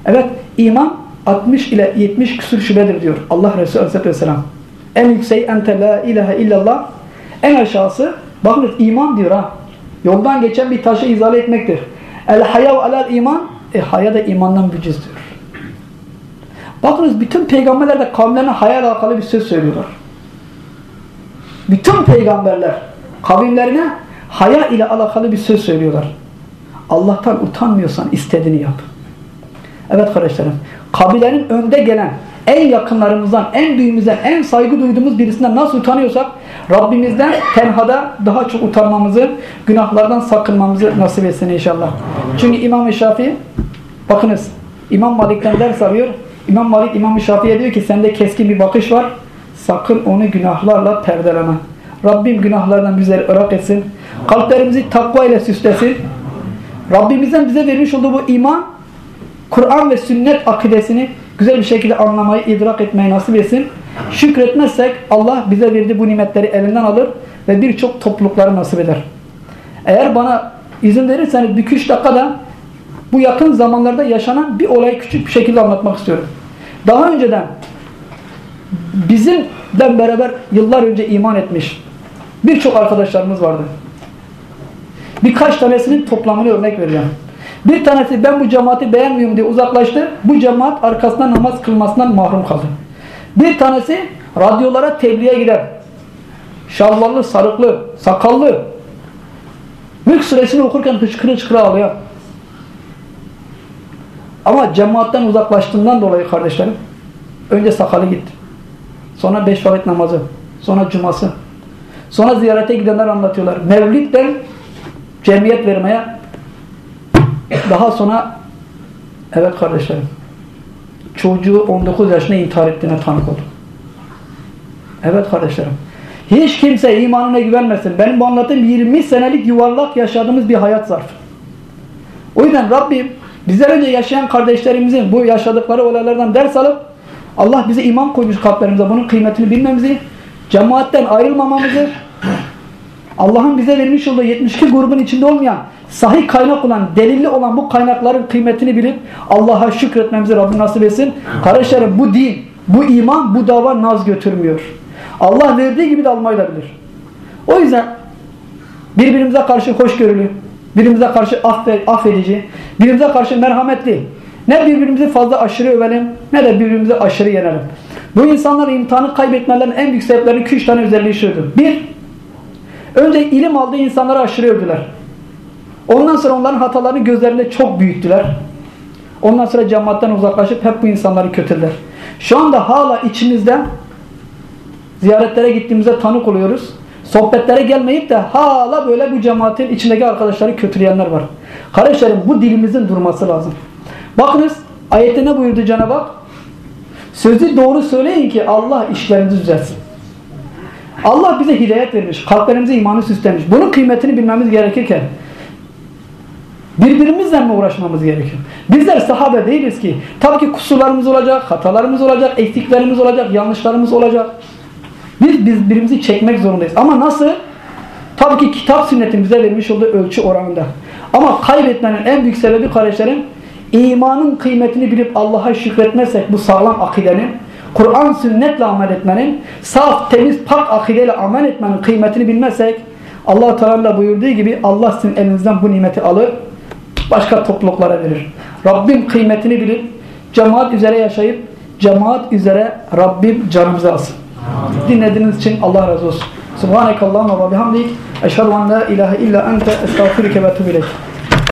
Evet iman 60 ile 70 küsur şubedir diyor Allah Resulü Aleyhisselatü Vesselam. En yükseği ente la ilahe illallah. En aşağısı bakınız iman diyor ha. Yoldan geçen bir taşı izale etmektir. El hayav alel iman. E haya da imandan bücüz diyor. Bakınız bütün peygamberler de kavimlerine haya alakalı bir söz söylüyorlar. Bütün peygamberler kavimlerine haya ile alakalı bir söz söylüyorlar. Allah'tan utanmıyorsan istediğini yap. Evet kardeşlerim. Kabilenin önde gelen en yakınlarımızdan, en büyüğümüzden, en saygı duyduğumuz birisinden nasıl utanıyorsak Rabbimizden tenhada daha çok utanmamızı, günahlardan sakınmamızı nasip etsin inşallah. Çünkü İmam-ı Şafii bakınız İmam Malik'ten ders alıyor. İmam Malik İmam-ı Şafii'ye diyor ki sende keskin bir bakış var. Sakın onu günahlarla perdeleme. Rabbim günahlardan bizleri ırak etsin. Kalplerimizi takva ile süslesin. Rabbimizden bize vermiş olduğu bu iman, Kur'an ve sünnet akidesini güzel bir şekilde anlamayı, idrak etmeyi nasip etsin. Şükretmezsek Allah bize verdiği bu nimetleri elinden alır ve birçok toplulukları nasip eder. Eğer bana izin verirseniz bir üç dakikada bu yakın zamanlarda yaşanan bir olayı küçük bir şekilde anlatmak istiyorum. Daha önceden bizimle beraber yıllar önce iman etmiş birçok arkadaşlarımız vardı. Birkaç tanesinin toplamını örnek vereceğim. Bir tanesi ben bu cemaati beğenmiyorum diye uzaklaştı. Bu cemaat arkasından namaz kılmasından mahrum kaldı. Bir tanesi radyolara tebliğe gider. Şalvarlı, sarıklı, sakallı. Mülk suresini okurken hıçkırı hıçkırı ağlıyor. Ama cemaatten uzaklaştığından dolayı kardeşlerim önce sakalı gitti. Sonra beş vakit namazı. Sonra cuması. Sonra ziyarete gidenler anlatıyorlar. Mevlid'den cemiyet vermeye daha sonra evet kardeşlerim çocuğu 19 yaşında intihar ettiğine tanık oldum. Evet kardeşlerim. Hiç kimse imanına güvenmesin. Benim bu anlattığım 20 senelik yuvarlak yaşadığımız bir hayat zarfı. O yüzden Rabbim bizden önce yaşayan kardeşlerimizin bu yaşadıkları olaylardan ders alıp Allah bize iman koymuş kalplerimize bunun kıymetini bilmemizi, cemaatten ayrılmamamızı, Allah'ın bize vermiş olduğu 72 grubun içinde olmayan, sahih kaynak olan, delilli olan bu kaynakların kıymetini bilip Allah'a şükretmemizi Rabbim nasip etsin. Kardeşlerim bu din, bu iman, bu dava naz götürmüyor. Allah verdiği gibi de almayı. O yüzden birbirimize karşı hoşgörülü, birbirimize karşı affedici, birbirimize karşı merhametli, ne birbirimizi fazla aşırı övelim ne de birbirimizi aşırı yenelim. Bu insanlar imtihanı kaybetmelerinin en büyük sebeplerinin 2-3 tane özelliği şuydu. Bir, önce ilim aldığı insanları aşırı övdüler. Ondan sonra onların hatalarını gözlerinde çok büyüttüler. Ondan sonra cemaatten uzaklaşıp hep bu insanları kötüler. Şu anda hala içimizde ziyaretlere gittiğimizde tanık oluyoruz. Sohbetlere gelmeyip de hala böyle bu cemaatin içindeki arkadaşları kötüleyenler var. Kardeşlerim bu dilimizin durması lazım. Bakınız ayette ne buyurdu Cenab-ı Hak? Sözü doğru söyleyin ki Allah işlerinizi düzelsin. Allah bize hidayet vermiş. Kalplerimize imanı süslemiş. Bunun kıymetini bilmemiz gerekirken birbirimizle mi uğraşmamız gerekiyor? Bizler sahabe değiliz ki. Tabii ki kusurlarımız olacak, hatalarımız olacak, eksiklerimiz olacak, yanlışlarımız olacak. Biz birbirimizi çekmek zorundayız. Ama nasıl? Tabii ki kitap sünnetin bize vermiş olduğu ölçü oranında. Ama kaybetmenin en büyük sebebi kardeşlerim imanın kıymetini bilip Allah'a şükretmezsek bu sağlam akidenin Kur'an sünnetle amel etmenin saf, temiz, pak akideyle amel etmenin kıymetini bilmezsek Allah Teala buyurduğu gibi Allah sizin elinizden bu nimeti alır başka topluluklara verir. Rabbim kıymetini bilip cemaat üzere yaşayıp cemaat üzere Rabbim canımızı alsın. Dinlediğiniz için Allah razı olsun. Subhanekallahumma ve bihamdik. Eşhedü en la ilahe illa ente estağfiruke ve etûbü.